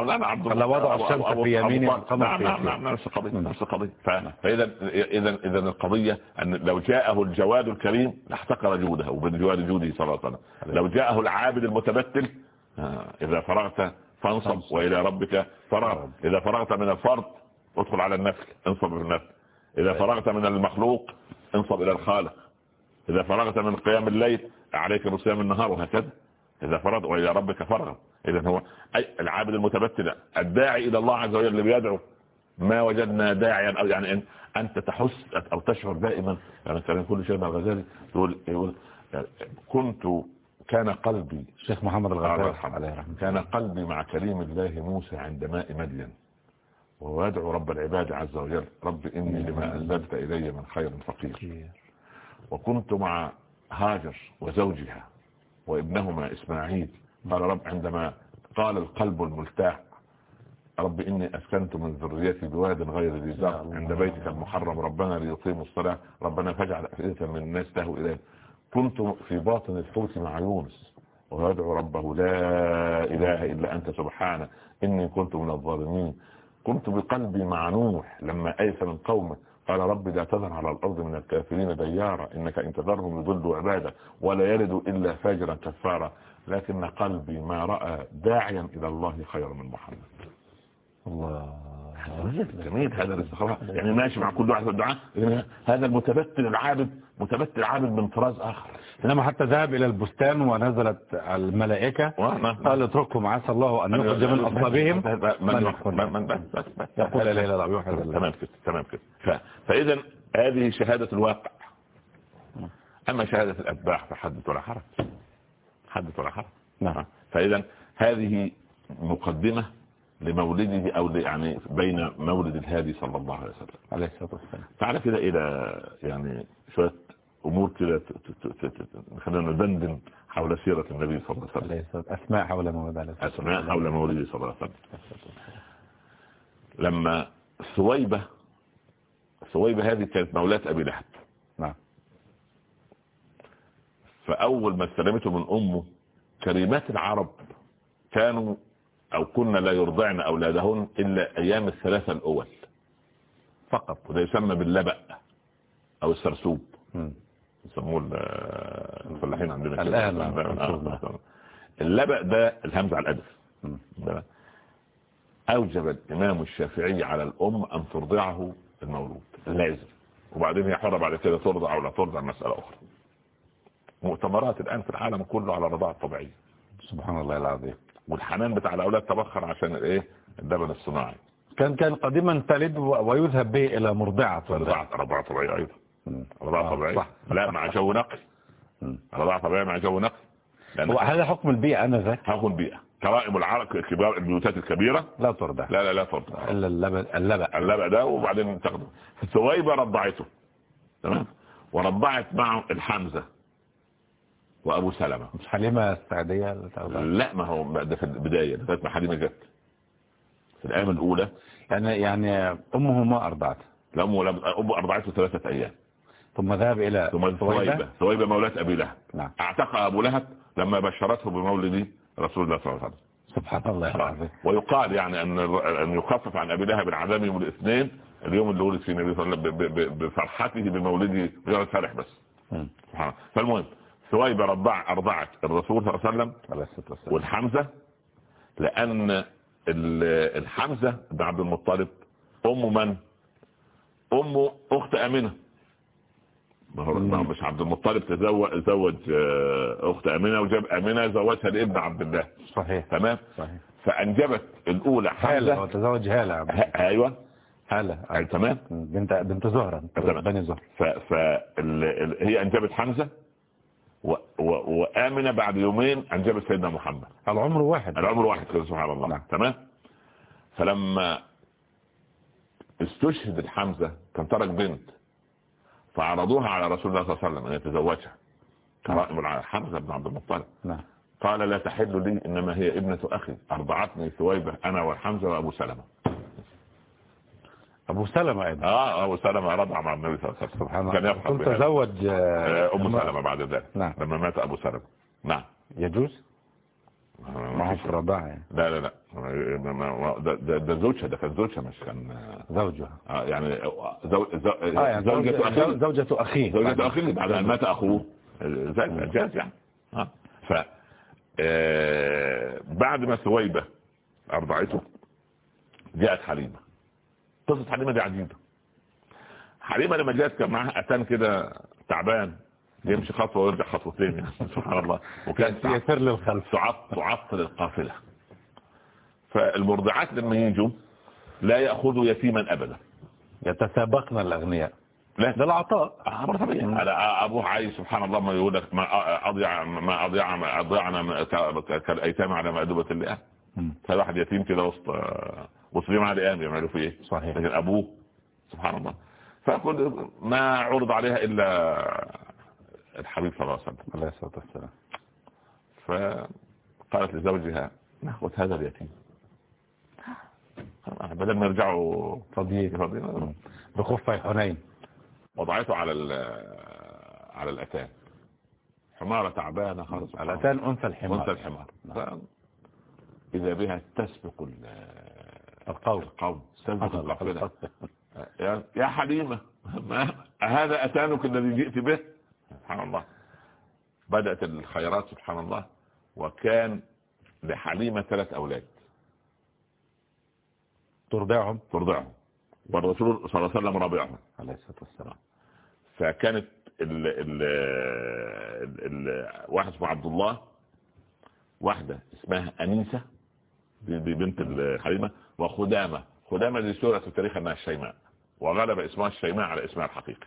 فلا وضع الشمس في يمينه. والقمر نعم في نعم يساره نعم نفس القضية. نفس القضية فإذا إذا إذا القضية أن لو جاءه الجواد الكريم لاحتقر جوده وبجوار جوده صلى الله عليه وسلم. لو جاءه العابد المتبتل آه، إذا فرغت فانصب وإلى ربك فرغ. إذا فرغت من الفرض ادخل على النفل انصب في النفل. إذا فرغت من المخلوق انصب إلى الخالق. إذا فرغت من قيام الليل عليك بصيام النهار وهكذا. إذا فرغت وإلى ربك فرغ. إذا هو أي العابد المتبتل الداعي إلى الله عز وجل اللي بيدعو. ما وجدنا داعيا أو يعني أن أنت تحس أو تشعر دائما يعني كان كل شيء مع الغزالي يقول يقول يعني كنت كان قلبي الشيخ محمد الله الغزالي. عليه رحمة كان قلبي مع كريم الله موسى عند ماء مدين. وهو يدعو رب العباد عز وجل رب إني لما أنزلت إلي من خير فقير. وكنت مع هاجر وزوجها وابنهما إسماعيل. قال رب عندما قال القلب الملتاح رب إني أسكنت من ذريتي بواد غير ذي زرع عند بيتك المحرم. ربنا ليقيموا الصلاة. ربنا فاجعل أفئدة من الناس تهوي إليه. كنت في باطن الحوت مع يونس ويدعو ربه لا إله إلا أنت سبحانه. إني كنت من الظالمين. كنت بقلبي مع نوح لما أيس من قومه. قال رب لا تذر على الأرض من الكافرين ديارا إنك إن تذرهم يضلوا عبادة ولا يلدوا إلا فاجرا كفارا. لكن قلبي ما رأى داعيا إلى الله خير من محمد. الله جميل هذا الاستخراج يعني ماشي مع كل واحد الدعاء هذا المتبتل العابد متبتل عابد من طراز آخر. إنما حتى ذهب إلى البستان ونزلت الملائكة قال اتركهم عسى الله أن يخرج من أصلابهم من من يخرج من بس بس يقول لا الله تمام كده تمام كده فإذا هذه شهادة الواقع أما شهادة الأتباع فحدث ولا حرج حدث ولا حرج نعم فإذا هذه مقدمة لمولده أو يعني بين مولد الهادي صلى الله عليه وسلم عليه الصلاة والسلام تعالى كده إلى يعني شوية أمور كده ت- ت- ت- ت- خلينا ندندن حول سيرة النبي صلى الله عليه وسلم. أسماء حول مولد عليه أسماء حول مولده صلى الله عليه وسلم. لما ثويبة ثويبة هذه كانت مولاة أبي لهب. نعم. فأول ما استلمته من أمه كريمات العرب كانوا أو كنا لا يرضعن أولادهن إلا أيام الثلاثة الأول. فقط. وده يسمى باللبأ أو السرسوب. يسموه ال- الفلاحين عندنا كده. الآن، آه، السرسوب. آه. اللبأ ده الهمزة على. ده. أوجب الإمام الشافعي على الأم أن ترضعه المولود لازم وبعدين هي حرة بعد كده ترضع أو لا ترضع مسألة أخرى مؤتمرات الآن في العالم كله على الرضاعة الطبيعية سبحان الله العظيم والحنان بتاع الأولاد تبخر عشان الإيه اللبن الصناعي كان كان قديما تلد ويذهب به إلى مرضعة رضاعة رضاعة طبيعية أيضا. رضاعة طبيعية صح. لا مع جو نقي. رضاعة طبيعية مع جو نقي. هو هذا حكم البيئة أنا ذاك. هاكل بيئة كرائم العرب كبار البيوتات الكبيرة. لا ترضع لا لا لا ترضى إلا اللبن اللبن. اللبع ده وبعدين تاخده. ثويبة رضعته. تمام؟ ورضعت معه الحمزة وأبو سلمة. مش حليمة السعدية ترضع لا ما هو ده في البداية. لغايه ما حليمة جت في الأيام الأولى. يعني يعني أمه ما أرضعت الام ولم ابو أرضعته ثلاثة أيام. ثم ذهب إلى ثم ثويبة. ثويبة. مولاة أبي لهب. نعم. اعتق أبو لهب لما بشرته بمولد رسول الله صلى الله عليه وسلم. سبحان الله العظيم. ويقال يعني أن أن يخفف عن أبي لهب العذاب يوم الاثنين اليوم اللي ولد فيه النبي صلى الله عليه وسلم بفرحته بمولده بيقعد فرح بس. سبحان الله. فالمهم ثويبة رضع ارضعت الرسول صلى الله عليه وسلم والحمزة لأن ال- الحمزة بن عبد المطلب أم من؟ امه أخت امنة ما هو ما مش عبد المطلب تزوج زوج آه، أخت امنة وجاب امنة زوجها لابن عبد الله. صحيح. تمام؟ صحيح. فأنجبت الأولى هالة حمزة. وتزوج هالة. عبد- ه- أيوه. هالة أي. تمام. بنت بنت زهرة تمام. بني زهرة. ف... ف... هي أنجبت حمزة و... و... وآمنة بعد يومين أنجبت سيدنا محمد. العمر واحد. العمر واحد كده سبحان الله. نعم. تمام؟ فلما استشهد الحمزة كان ترك بنت. فعرضوها على رسول الله صلى الله عليه وسلم أن يتزوجها. الع- حمزة بن عبد المطلب. نعم. قال لا تحل لي إنما هي ابنة أخي. ارضعتني ثويبة أنا والحمزة وأبو سلمة. أبو سلمة أيضا. آه أبو سلمة رضع مع النبي صلى الله عليه وسلم. سبحان الله. كنت. تزوج آه، ام سلمة بعد ذلك نعم. لما مات أبو سلمة. نعم. يجوز؟ ما هو في الرضاعة يعني. لا لا لا. ده ده ده زوجها ده كان زوجها مش كان زوجها. آه، يعني زو زو آه يعني زوجة زوجة, أخيه؟ زوجة أخيه. بعد أن مات أخوه. جاز يعني آه. ف آه، بعد ما ثويبة أرضعته جاءت حليمة. قصة حليمة دي عجيبة. حليمة لما جاءت كان معاها اتان كده تعبان. يمشي خطوة ويرجع خطوتين سبحان الله. وكانت يسر للخلف تعط- تعطل القافلة فالمرضعات لما يجوا لا يأخذوا يتيما أبدا. يتسابقن الأغنياء. لا. ده العطاء. أمر طبيعي. على أبوه عايز سبحان الله ما يقول لك ما أضيع ما أضيع ما أضيعنا ك- كالأيتام على مأدبة. تخيل واحد يتيم كده وسط آه، مسلم على أيام يعملوا فيه إيه؟ صحيح. لكن أبوه سبحان الله. فكل ما عرض عليها إلا الحبيب صلى الله عليه وسلم عليه الصلاة والسلام. فقالت لزوجها ناخذ هذا اليتيم. بدل ما يرجعوا فضيل فاضيين بخفي حنين. وضعته على ال- على الأتان. حمارة تعبانة خالص الأتان أنثى الحمار. وانت الحمار. ف- إذا بها تسبق ال- القول القوم. تسبق يا- حليمة هذا أتانك الذي جئت به؟ سبحان الله. بدأت الخيرات سبحان الله وكان لحليمة ثلاث أولاد. ترضعهم؟ ترضعهم. والرسول صلى الله عليه وسلم رابعهم عليه الصلاة والسلام. فكانت ال ال ال واحد اسمه عبد الله واحدة اسمها أنيسة دي بنت الحليمة وخدامة. خدامة دي سورة في التاريخ إنها الشيماء وغلب اسمها الشيماء على اسمها الحقيقي.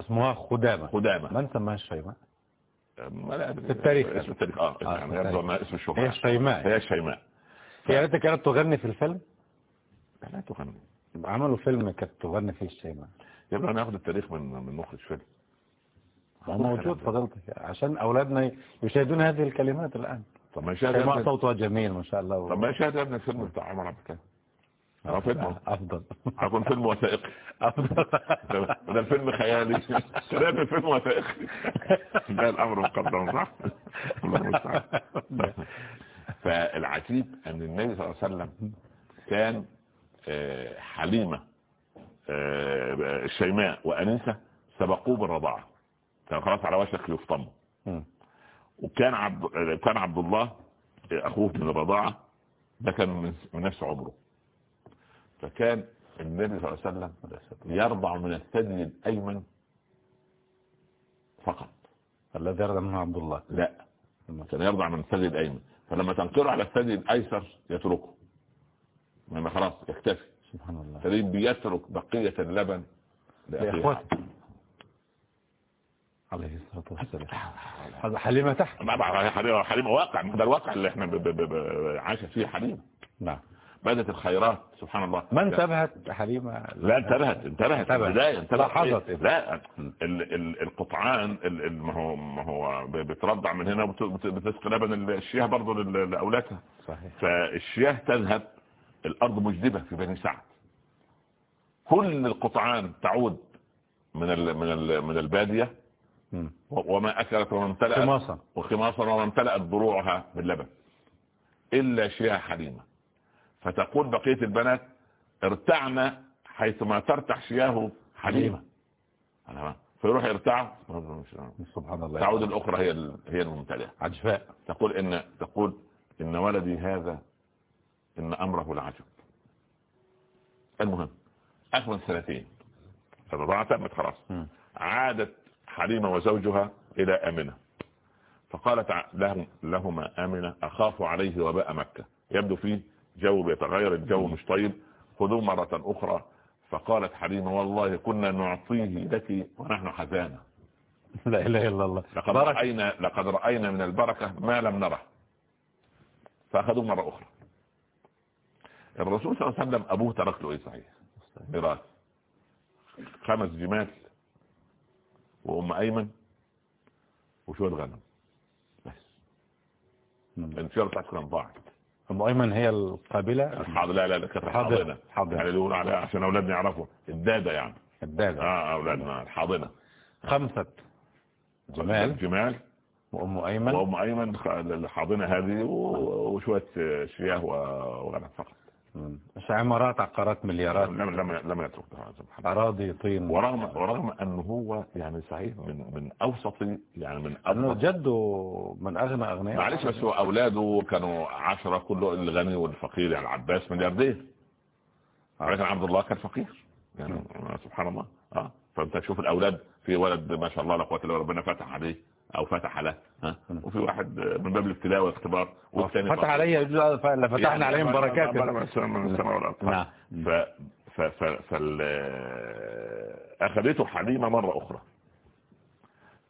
اسمها خدامة. خدامة. من سماها الشيماء ما لا أدري. في التاريخ. اسم التاريخ. آه, يعني اسم الشهرة هي الشيماء هي الشيماء هي التي كانت تغني في الفيلم. لا تغني. عملوا فيلم كانت تغني فيه الشيماء. يبقى ناخد التاريخ من من مخرج فيلم. موجود فضلتك عشان أولادنا يشاهدون هذه الكلمات الآن. طب ما يشاهد صوتها جميل ما شاء الله. طب ما يشاهد يا ابني الفيلم بتاع عمر عبد الكريم. فيلم. أفضل. هيكون فيلم وثائقي. أفضل. ده الفيلم خيالي. ده الفيلم وثائقي. ده الأمر مقدم صح؟ فالعجيب أن النبي صلى الله عليه وسلم كان آه، حليمة آه، الشيماء وأنيسة سبقوه بالرضاعة. كان خلاص على وشك يفطموا. وكان عبد كان عبد الله أخوه من الرضاعة. ده كان من نفس عمره. فكان النبي صلى الله عليه وسلم يرضع من الثدي الأيمن فقط. الذي يرضى منه عبد الله. لا. كان يرضع من الثدي الأيمن. فلما تنقره على الثدي الأيسر يتركه. لما خلاص يكتفي. سبحان الله. فليه بيترك بقية اللبن لأخيه. لإخوته عليه الصلاة والسلام. هذا حليمة تحت. حليمة واقع. ده الواقع اللي إحنا عايشة فيه حليمة. نعم. بدت الخيرات سبحان الله ما. انتبهت حليمة لا انتبهت انتبهت. البداية انتبهت لاحظت. إيه؟ لا ال ال القطعان ال ال ما هو ما هو بترضع من هنا وبت- بت- بتسقي لبن الشياه برضه لأولادها صحيح فالشياه تذهب الأرض مجدبه في بني سعد كل القطعان تعود من ال من ال من. و- وما أكلت وما امتلأت خماصة وخماصا وما امتلأت ضروعها باللبن إلا شياه حليمة فتقول بقية البنات ارتعنا حيثما ترتع شياه حليمة أنا- فيروح يرتع؟ سبحان الله. تعود الأخرى هي هي الممتلئة. عجفاء. تقول إن تقول إن ولدي هذا إن أمره العجب المهم أكمل سنتين الرضاعة تمت خلاص. عادت حليمة وزوجها إلى أمنة فقالت لهم لهما آمنة أخاف عليه وباء مكة. يبدو فيه جو بيتغير الجو مش طيب. خذوه مرة أخرى. فقالت حليمة والله كنا نعطيه لك ونحن حزانة. لا إله إلا الله. لقد بارك. رأينا لقد رأينا من البركة ما لم نره. فأخذوه مرة أخرى. الرسول صلى الله عليه وسلم أبوه ترك له إيه صحيح؟ ميراث. خمس جمال وأم أيمن وشوية غنم. بس. الانشارة بتاعته كانت ضاعت. أم أيمن هي القابلة؟ الحاضر. لا لا لا كانت الحاضنة. الحاضنة. يعني يقولوا عليها عشان أولادنا يعرفوا. الدادة يعني. الدادة. آه أولادنا الحاضنة. خمسة. جمال. الجمال وأم أيمن. وأم أيمن خ- الحاضنة هذه وشوية شياه وغنم فقط. عمارات عقارات مليارات. لم لم لم يترك ده سبحان الله. أراضي طين ورغم ورغم أنه هو يعني صحيح من من أوسط يعني من أنه جده من أغنى أغنياء. معلش بس هو أولاده كانوا عشرة كله الغني والفقير يعني العباس ملياردير. ولكن عبد الله كان فقير يعني سبحان الله. آه. فأنت تشوف الأولاد في ولد ما شاء الله لا قوة إلا بالله ربنا فتح عليه. أو فتح له ها؟ وفي واحد من باب الابتلاء والاختبار والثاني فتح علي يجوز لفتحنا عليهم بركات السماء والارض نعم. ف ف ف فال أخذته حليمة مرة أخرى.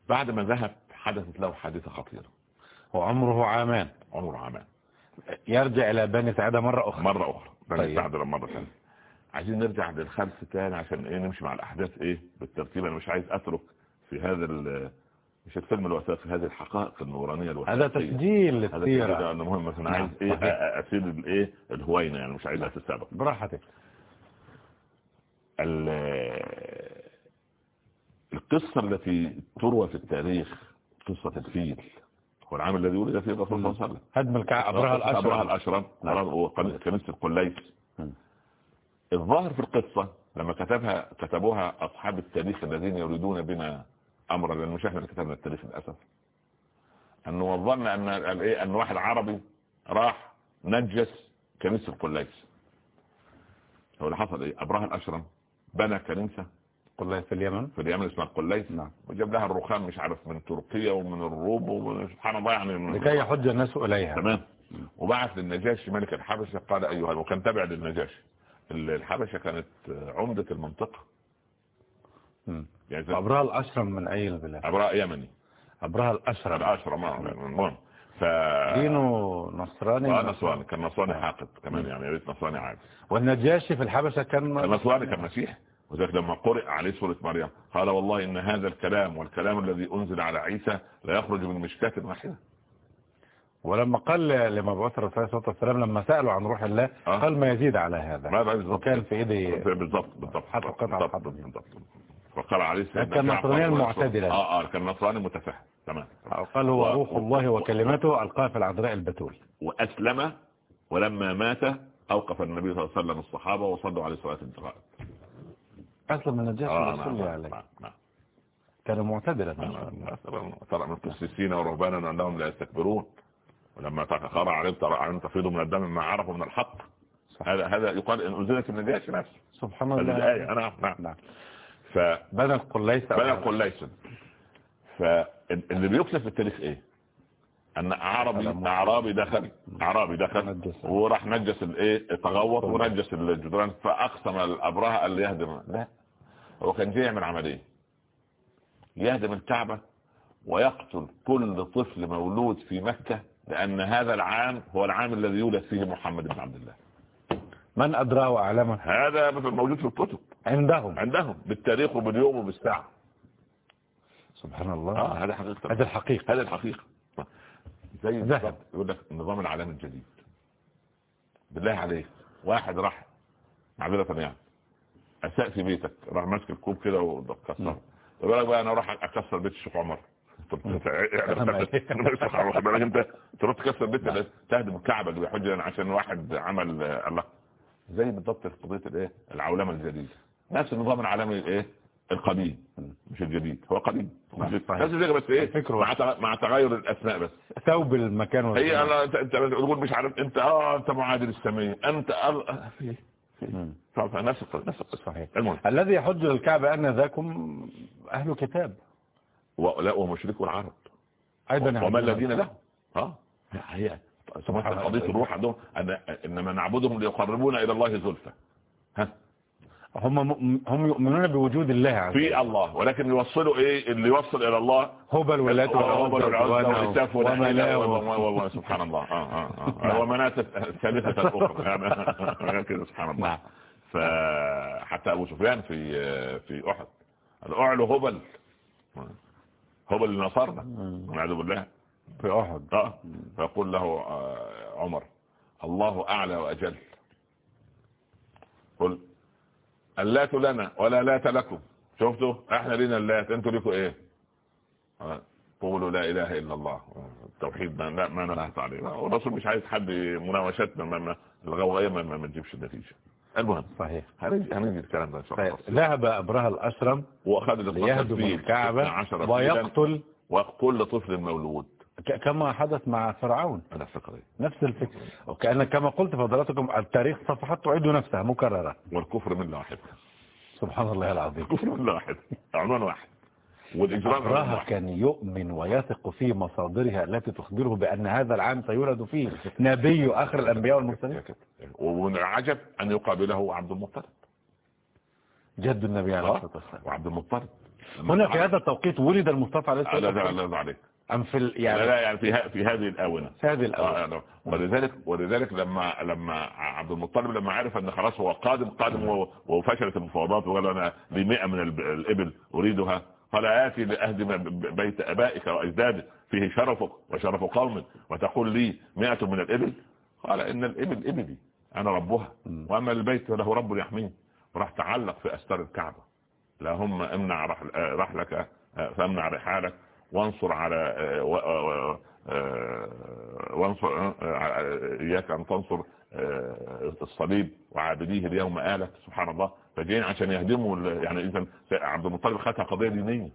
بعد ما ذهب حدثت له حادثة خطيرة. وعمره عامان. عمره عامان. يرجع إلى بني سعادة مرة أخرى. مرة أخرى. بني طيب. سعد مرة ثانية. عايزين نرجع للخلف تاني عشان إيه نمشي مع الأحداث إيه بالترتيب. أنا مش عايز أترك في هذا مش الفيلم الوثائقي هذه الحقائق النورانية الوثائقية هذا تسجيل هذا تسجيل للسيرة أنا مهم مثلا نعم، عايز إيه صحيح. أ- أسير الايه الهوينة يعني مش عايزها تتسابق براحتك. ال- القصة التي تروى في التاريخ قصة الفيل هو العام الذي ولد فيه الرسول صلى الله عليه وسلم. هدم الكعبة أبرهة أبرهة الأشرف. الأشرم وكنيسة القليس. مم. الظاهر في القصة لما كتبها كتبوها أصحاب التاريخ الذين يريدون بنا أمرا لأن مش إحنا اللي كتبنا التاريخ للأسف. أنه وظن أن الإيه أن واحد عربي راح نجس كنيسة القليس هو اللي حصل إيه؟ أبرهة الأشرم بنى كنيسة قل في اليمن. في اليمن اسمها القليس نعم. وجاب لها الرخام مش عارف من تركيا ومن الروم ومن سبحان الله يعني لكي يحج الناس إليها. تمام. وبعث للنجاشي ملك الحبشة. قال أيها وكان تابع للنجاشي ال- الحبشة كانت عمدة المنطقة. مم. يعني أبرهة الأشرم من أي البلاد؟ عبراء يمني. أبرهة الأشرم. الأشرم آه، المهم ف دينه نصراني آه، نصراني كان نصراني حاقد كمان يعني يا ريت نصراني عادي والنجاشي في الحبشة كان نصراني كان مسيح وذلك لما قرئ عليه سورة مريم قال والله إن هذا الكلام والكلام الذي أنزل على عيسى لا يخرج من مشكاة واحدة. ولما قال لمبعوث الرسول صلى الله عليه وسلم لما سألوا عن روح الله آه. قال ما يزيد على هذا. ما وكان في إيدي بالضبط بالضبط حتى قطع بالضبط الحبل. بالضبط. فقال عليه السلام كان نصرانيا معتدلا. آه آه كان نصراني متفهم. تمام. قال هو و- روح الله وكلمته ألقاه في العذراء البتول. وأسلم ولما مات أوقف النبي صلى الله عليه وسلم الصحابة وصلوا عليه صلاة الغائب أسلم النجاشي آه رسول نعم الله نعم عليه نعم نعم. كان معتدلا. نعم، نعم. ترى من قسيسين ورهبانا أنهم لا يستكبرون. ولما تأخر عليهم ترى أن تفيض من الدم ما عرفوا من الحق. هذا هذا يقال إن أنزلت النجاشي نفسه سبحان الله. الآية. نعم. نعم. ف بنى القليس بنى قليسا فاللي بيكتب في التاريخ إيه؟ أن اعرابي أعرابي دخل. أعرابي دخل. وراح نجس الايه تغوط ونجس الجدران. فأقسم الابرهه اللي يهدم. لا. هو كان جاي يعمل عملية. يهدم الكعبة ويقتل كل طفل مولود في مكة لأن هذا العام هو العام الذي يولد فيه محمد بن عبد الله. من أدراه وأعلمه هذا موجود في الكتب. عندهم. عندهم بالتاريخ وباليوم وبالساعه سبحان الله. آه هذا حقيقة. هذه الحقيقة. هذا الحقيقة. زي ذهب. بالظبط يقول لك النظام العالمي الجديد. بالله عليك. واحد راح معذرة يعني. أساء في بيتك. راح ماسك الكوب كده وكسره. يقول لك بقى أنا أروح أكسر بيت الشيخ عمر. طب أنت تروح تكسر بيت ده تهدم الكعبة اللي بيحج لنا عشان واحد عمل آه، الله. زي بالضبط في قضية الايه؟ العولمة الجديدة. نفس النظام العالمي الايه؟ القديم. مش الجديد. هو قديم. نعم،. نفس الفكرة بس إيه؟ فكره مع تغ- مع تغير الأسماء بس. ثوب المكان هي. أنا أنت أنت تقول مش عارف أنت آه أنت معادل الساميه أنت أغ... آه، في نفس القصة نفس القصة. صحيح. المهم. الذي يحج الكعبة أن ذاكم أهل كتاب. ولا ومشركوا العرب أيضا وما الذين له آه. هي سمعت الله. الروح عندهم ان إنما نعبدهم ليقربونا إلى الله زلفى. ها؟ هم هم يؤمنون بوجود الله عز في الله ولكن يوصلوا إيه؟ اللي يوصل إلى الله. هبل واللات هو والعزى والعساف والحيلة ومناه و- و- و- سبحان الله. آه آه آه. ومناة الثالثة الأخرى. يعني كده سبحان الله. نعم. فحتى أبو سفيان في في أحد. قال أعلو هبل هبل نصرنا والعياذ بالله. في أحد آه فيقول له آه، عمر الله أعلى وأجل. قل اللات لنا ولا لات لكم. شفتوا؟ إحنا لينا اللات أنتوا ليكوا إيه؟ آه، قولوا لا إله إلا الله. التوحيد ما لا ما نسقط عليه. والرسول مش عايز حد مناوشات ما- ما- الغوغائيه ما, ما تجيبش النتيجة. المهم صحيح. هنيجي هنيجي الكلام ده إن شاء الله. طيب. ذهب أبرهة الأشرم وأخذ ال ليهدم 12 الكعبة 12 ويقتل وكل طفل مولود. كما حدث مع فرعون. أنا فكري نفس الفكرة وكأن كما قلت فضلاتكم التاريخ صفحات تعيد نفسها مكررة. والكفر من واحد سبحان الله العظيم. الكفر من واحد. عنوان واحد واحد كان يؤمن ويثق في مصادرها التي تخبره بأن هذا العام سيولد فيه نبي آخر الأنبياء والمرسلين. ومن العجب أن يقابله عبد المطلب. جد النبي عليه آه، الصلاة والسلام. وعبد المطلب. هنا في هذا التوقيت ولد المصطفى عليه لا الصلاة لا والسلام. لا لا عليك. أم في ال... يعني لا يعني في ه- في هذه الآونة. في هذه الأول آه، آه. ولذلك ولذلك لما لما عبد المطلب لما عرف أن خلاص هو قادم قادم و- وفشلت المفاوضات وقال أنا لي 100 من الإبل أريدها قال آتي لاهدم ب- بيت أبائك وأجدادك فيه شرفك وشرف قومك وتقول لي 100 من الإبل؟ قال إن الإبل إبلي أنا ربها. مم. وأما البيت فله رب يحميه. وراح تعلق في أستار الكعبة. اللهم امنع رحل آه، رحلك آه، فامنع رحالك. وانصر على آه، آه، آه، وانصر إياك أن تنصر الصليب وعابديه اليوم آلك سبحان الله. فجايين عشان يهدموا يعني اذا عبد المطلب خدها قضية دينية.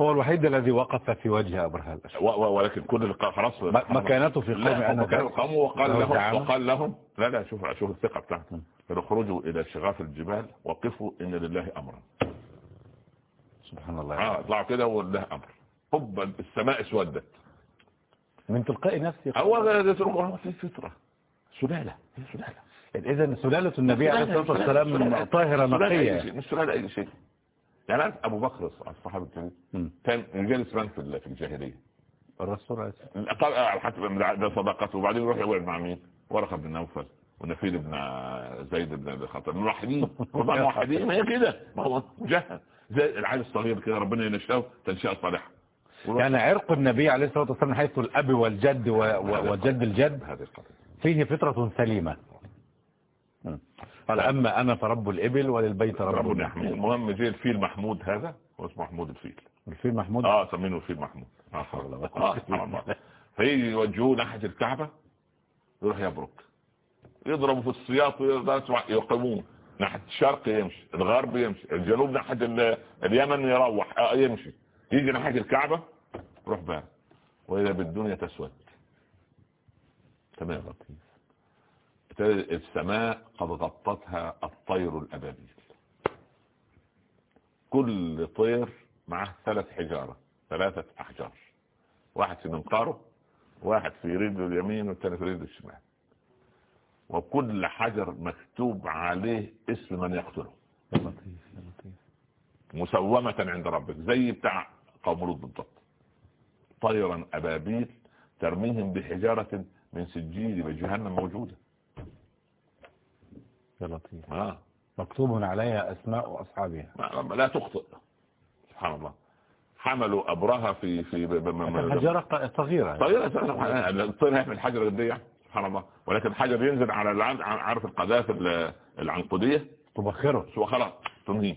هو الوحيد الذي وقف في وجه أبرهة ولكن كل خلاص مكانته في قوم لا أنا مكان القوم وقال له لهم. وقال لهم لا لا شوف شوف الثقة بتاعته. م. قالوا اخرجوا إلى شغاف الجبال وقفوا إن لله أمرا. سبحان الله آه اطلعوا كده ولله أمر. حب السماء اسودت. من تلقاء نفسي اول يتركوا في فطرة. سلالة. هي سلالة. إذا سلالة النبي عليه الصلاة والسلام طاهرة سلالة. أي نقية مش سلالة أي شيء. يعني عارف أبو بكر الصحابي مم. كان جالس مان في ال- في الجاهلية. الرسول عليه الصلاة قال حتى ده صداقته وبعدين يروح يقعد مع مين؟ ورقة بن نوفل ونفيل بن زيد بن أبي خطر موحدين موحدين ما هي كده. ما هو مجهز زي العيل الصغير كده. ربنا ينشأه تنشئة صالحة. يعني عرق النبي عليه الصلاة والسلام حيث الأب والجد وجد الجد فيه فطرة سليمة. قال أما أنا فرب الإبل وللبيت رب ربنا يحميه المهم جه الفيل محمود هذا؟ هو اسمه محمود الفيل. الفيل محمود؟ آه سمينه الفيل محمود. آه فيجي يوجهوه ناحيه الكعبة يروح يبرك يضربوا في السياط ويسمع يقيموه ناحية الشرق يمشي الغرب يمشي الجنوب ناحية ال- اليمن يروح آه يمشي. يجي ناحية الكعبة يروح بقى. وإذا بالدنيا تسود. تمام السماء قد غطتها الطير الأبابيل. كل طير معه ثلاث حجارة ثلاثة أحجار. واحد في منقاره واحد في رجله اليمين والثاني في رجله الشمال. وكل حجر مكتوب عليه اسم من يقتله. مسومة عند ربك زي بتاع قوم لوط بالضبط. طيرا أبابيل ترميهم بحجارة من سجيل وجهنم موجودة. يا لطيف. آه. مكتوب عليها أسماء أصحابها لا تخطئ. سبحان الله. حملوا أبرهة في في حجرة صغيرة. طيب الطير هيعمل حجر قد إيه سبحان الله. ولكن الحجر ينزل على العن- عارف القذافي ال- العنقودية؟ تبخره. سوى خلاص تنهيه.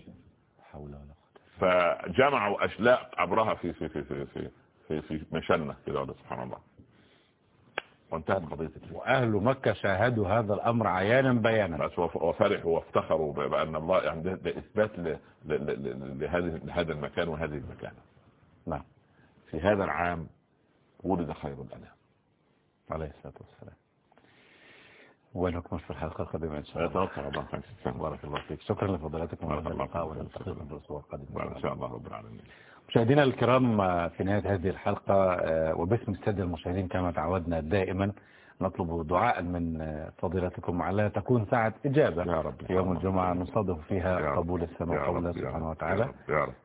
حول ولا فجمعوا أشلاء ابرهه في في في في في في, في مشنه كده سبحان الله. وانتهت الفيل وأهل مكة شاهدوا هذا الأمر عيانا بيانا. بس وف- وفرحوا وافتخروا ب- بأن الله يعني ل- لهذه لهذا المكان وهذه المكانة. نعم. في هذا العام ولد خير الأنام. عليه الصلاة والسلام. ونكمل في الحلقة القادمة إن شاء الله. بارك الله فيك. شكرا لفضلاتكم على اللقاء. ونلتقيكم في الأسبوع القادم. ان شاء الله رب العالمين. مشاهدينا الكرام في نهاية هذه الحلقة آه، وباسم السادة المشاهدين كما تعودنا دائما نطلب دعاء من فضيلتكم على تكون ساعة إجابة يا رب في يوم الجمعة نصادف فيها. قبول السماء يا سبحانه وتعالى.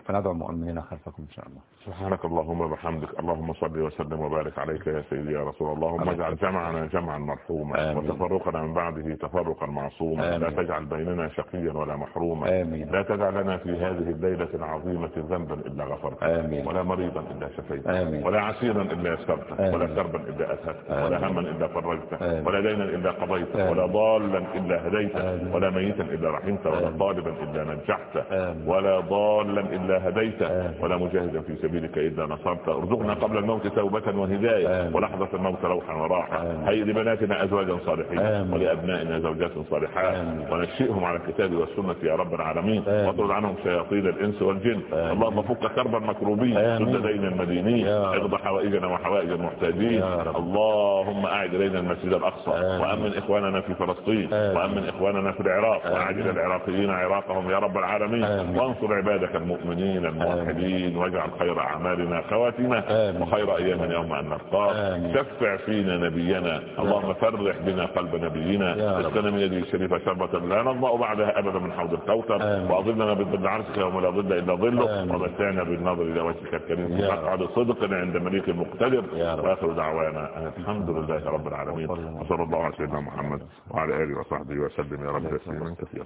فندعو المؤمنين خلفكم إن شاء الله. سبحانك اللهم وبحمدك اللهم صل وسلم وبارك عليك يا سيدي يا رسول الله. اللهم اجعل جمعنا جمعا مرحوما. وتفرقنا من بعده تفرقا معصوما. لا تجعل بيننا شقيا ولا محروما. آمين. لا تدع لنا في هذه الليلة العظيمة ذنبا إلا غفرته. ولا مريضا إلا شفيته. ولا عسيرا إلا يسرته. ولا كربا إلا أذهبته ولا. هما إلا فرجته. آمين. ولا دينا إلا قضيته. ولا ضالا إلا هديته. ولا ميتا إلا رحمته ولا. طالبا إلا نجحته. ولا ضالا إلا هديته. ولا مجاهدا في سبيلك إلا نصرته ارزقنا قبل الموت توبة وهداية. ولحظة الموت روحا وراحة. هيئ لبناتنا أزواجا صالحين. ولأبنائنا زوجات صالحات. ونشئهم على الكتاب والسنة يا رب العالمين. واطرد عنهم شياطين الإنس والجن. اللهم فك كرب المكروبين. سد دين المدينين. اقض حوائجنا وحوائج المحتاجين. اللهم أعد إلينا علينا المسجد الأقصى. وأمن إخواننا في فلسطين. وأمن إخواننا في العراق. وعاجل العراقيين عراقهم يا رب العالمين. وانصر عبادك المؤمنين الموحدين واجعل خير أعمالنا آمين. وخير أيامنا يوم أن نلقاك. شفع فينا نبينا اللهم فرح بنا قلب نبينا. اسقنا من يده الشريفة شربة لا نضمأ بعدها أبدا من حوض الكوثر. وأظلنا بظل عرشك يوم لا ظل إلا ظله. ومتعنا بالنظر إلى وجهك الكريم مقعد صدق عند مليك مقتدر. وآخر دعوانا الحمد لله رب العالمين وصلى الله على سيدنا محمد وعلى آله وصحبه وسلم. يا رب تسليما كثيرا.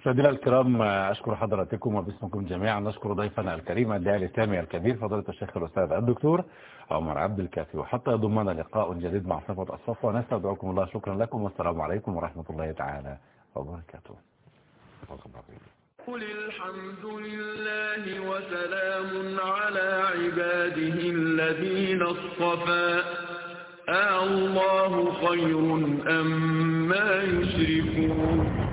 مشاهدينا الكرام أشكر حضراتكم وباسمكم جميعا. نشكر ضيفنا الكريم الداعي الإسلامي الكبير فضيلة الشيخ الأستاذ الدكتور عمر عبد الكافي. وحتى يضمنا لقاء جديد مع صفة الصفوة نستودعكم الله شكرا لكم. والسلام عليكم ورحمة الله تعالى وبركاته. قل الحمد لله وسلام على عباده الذين اصطفى. آه، أَاللَّهُ خير أم يشركون.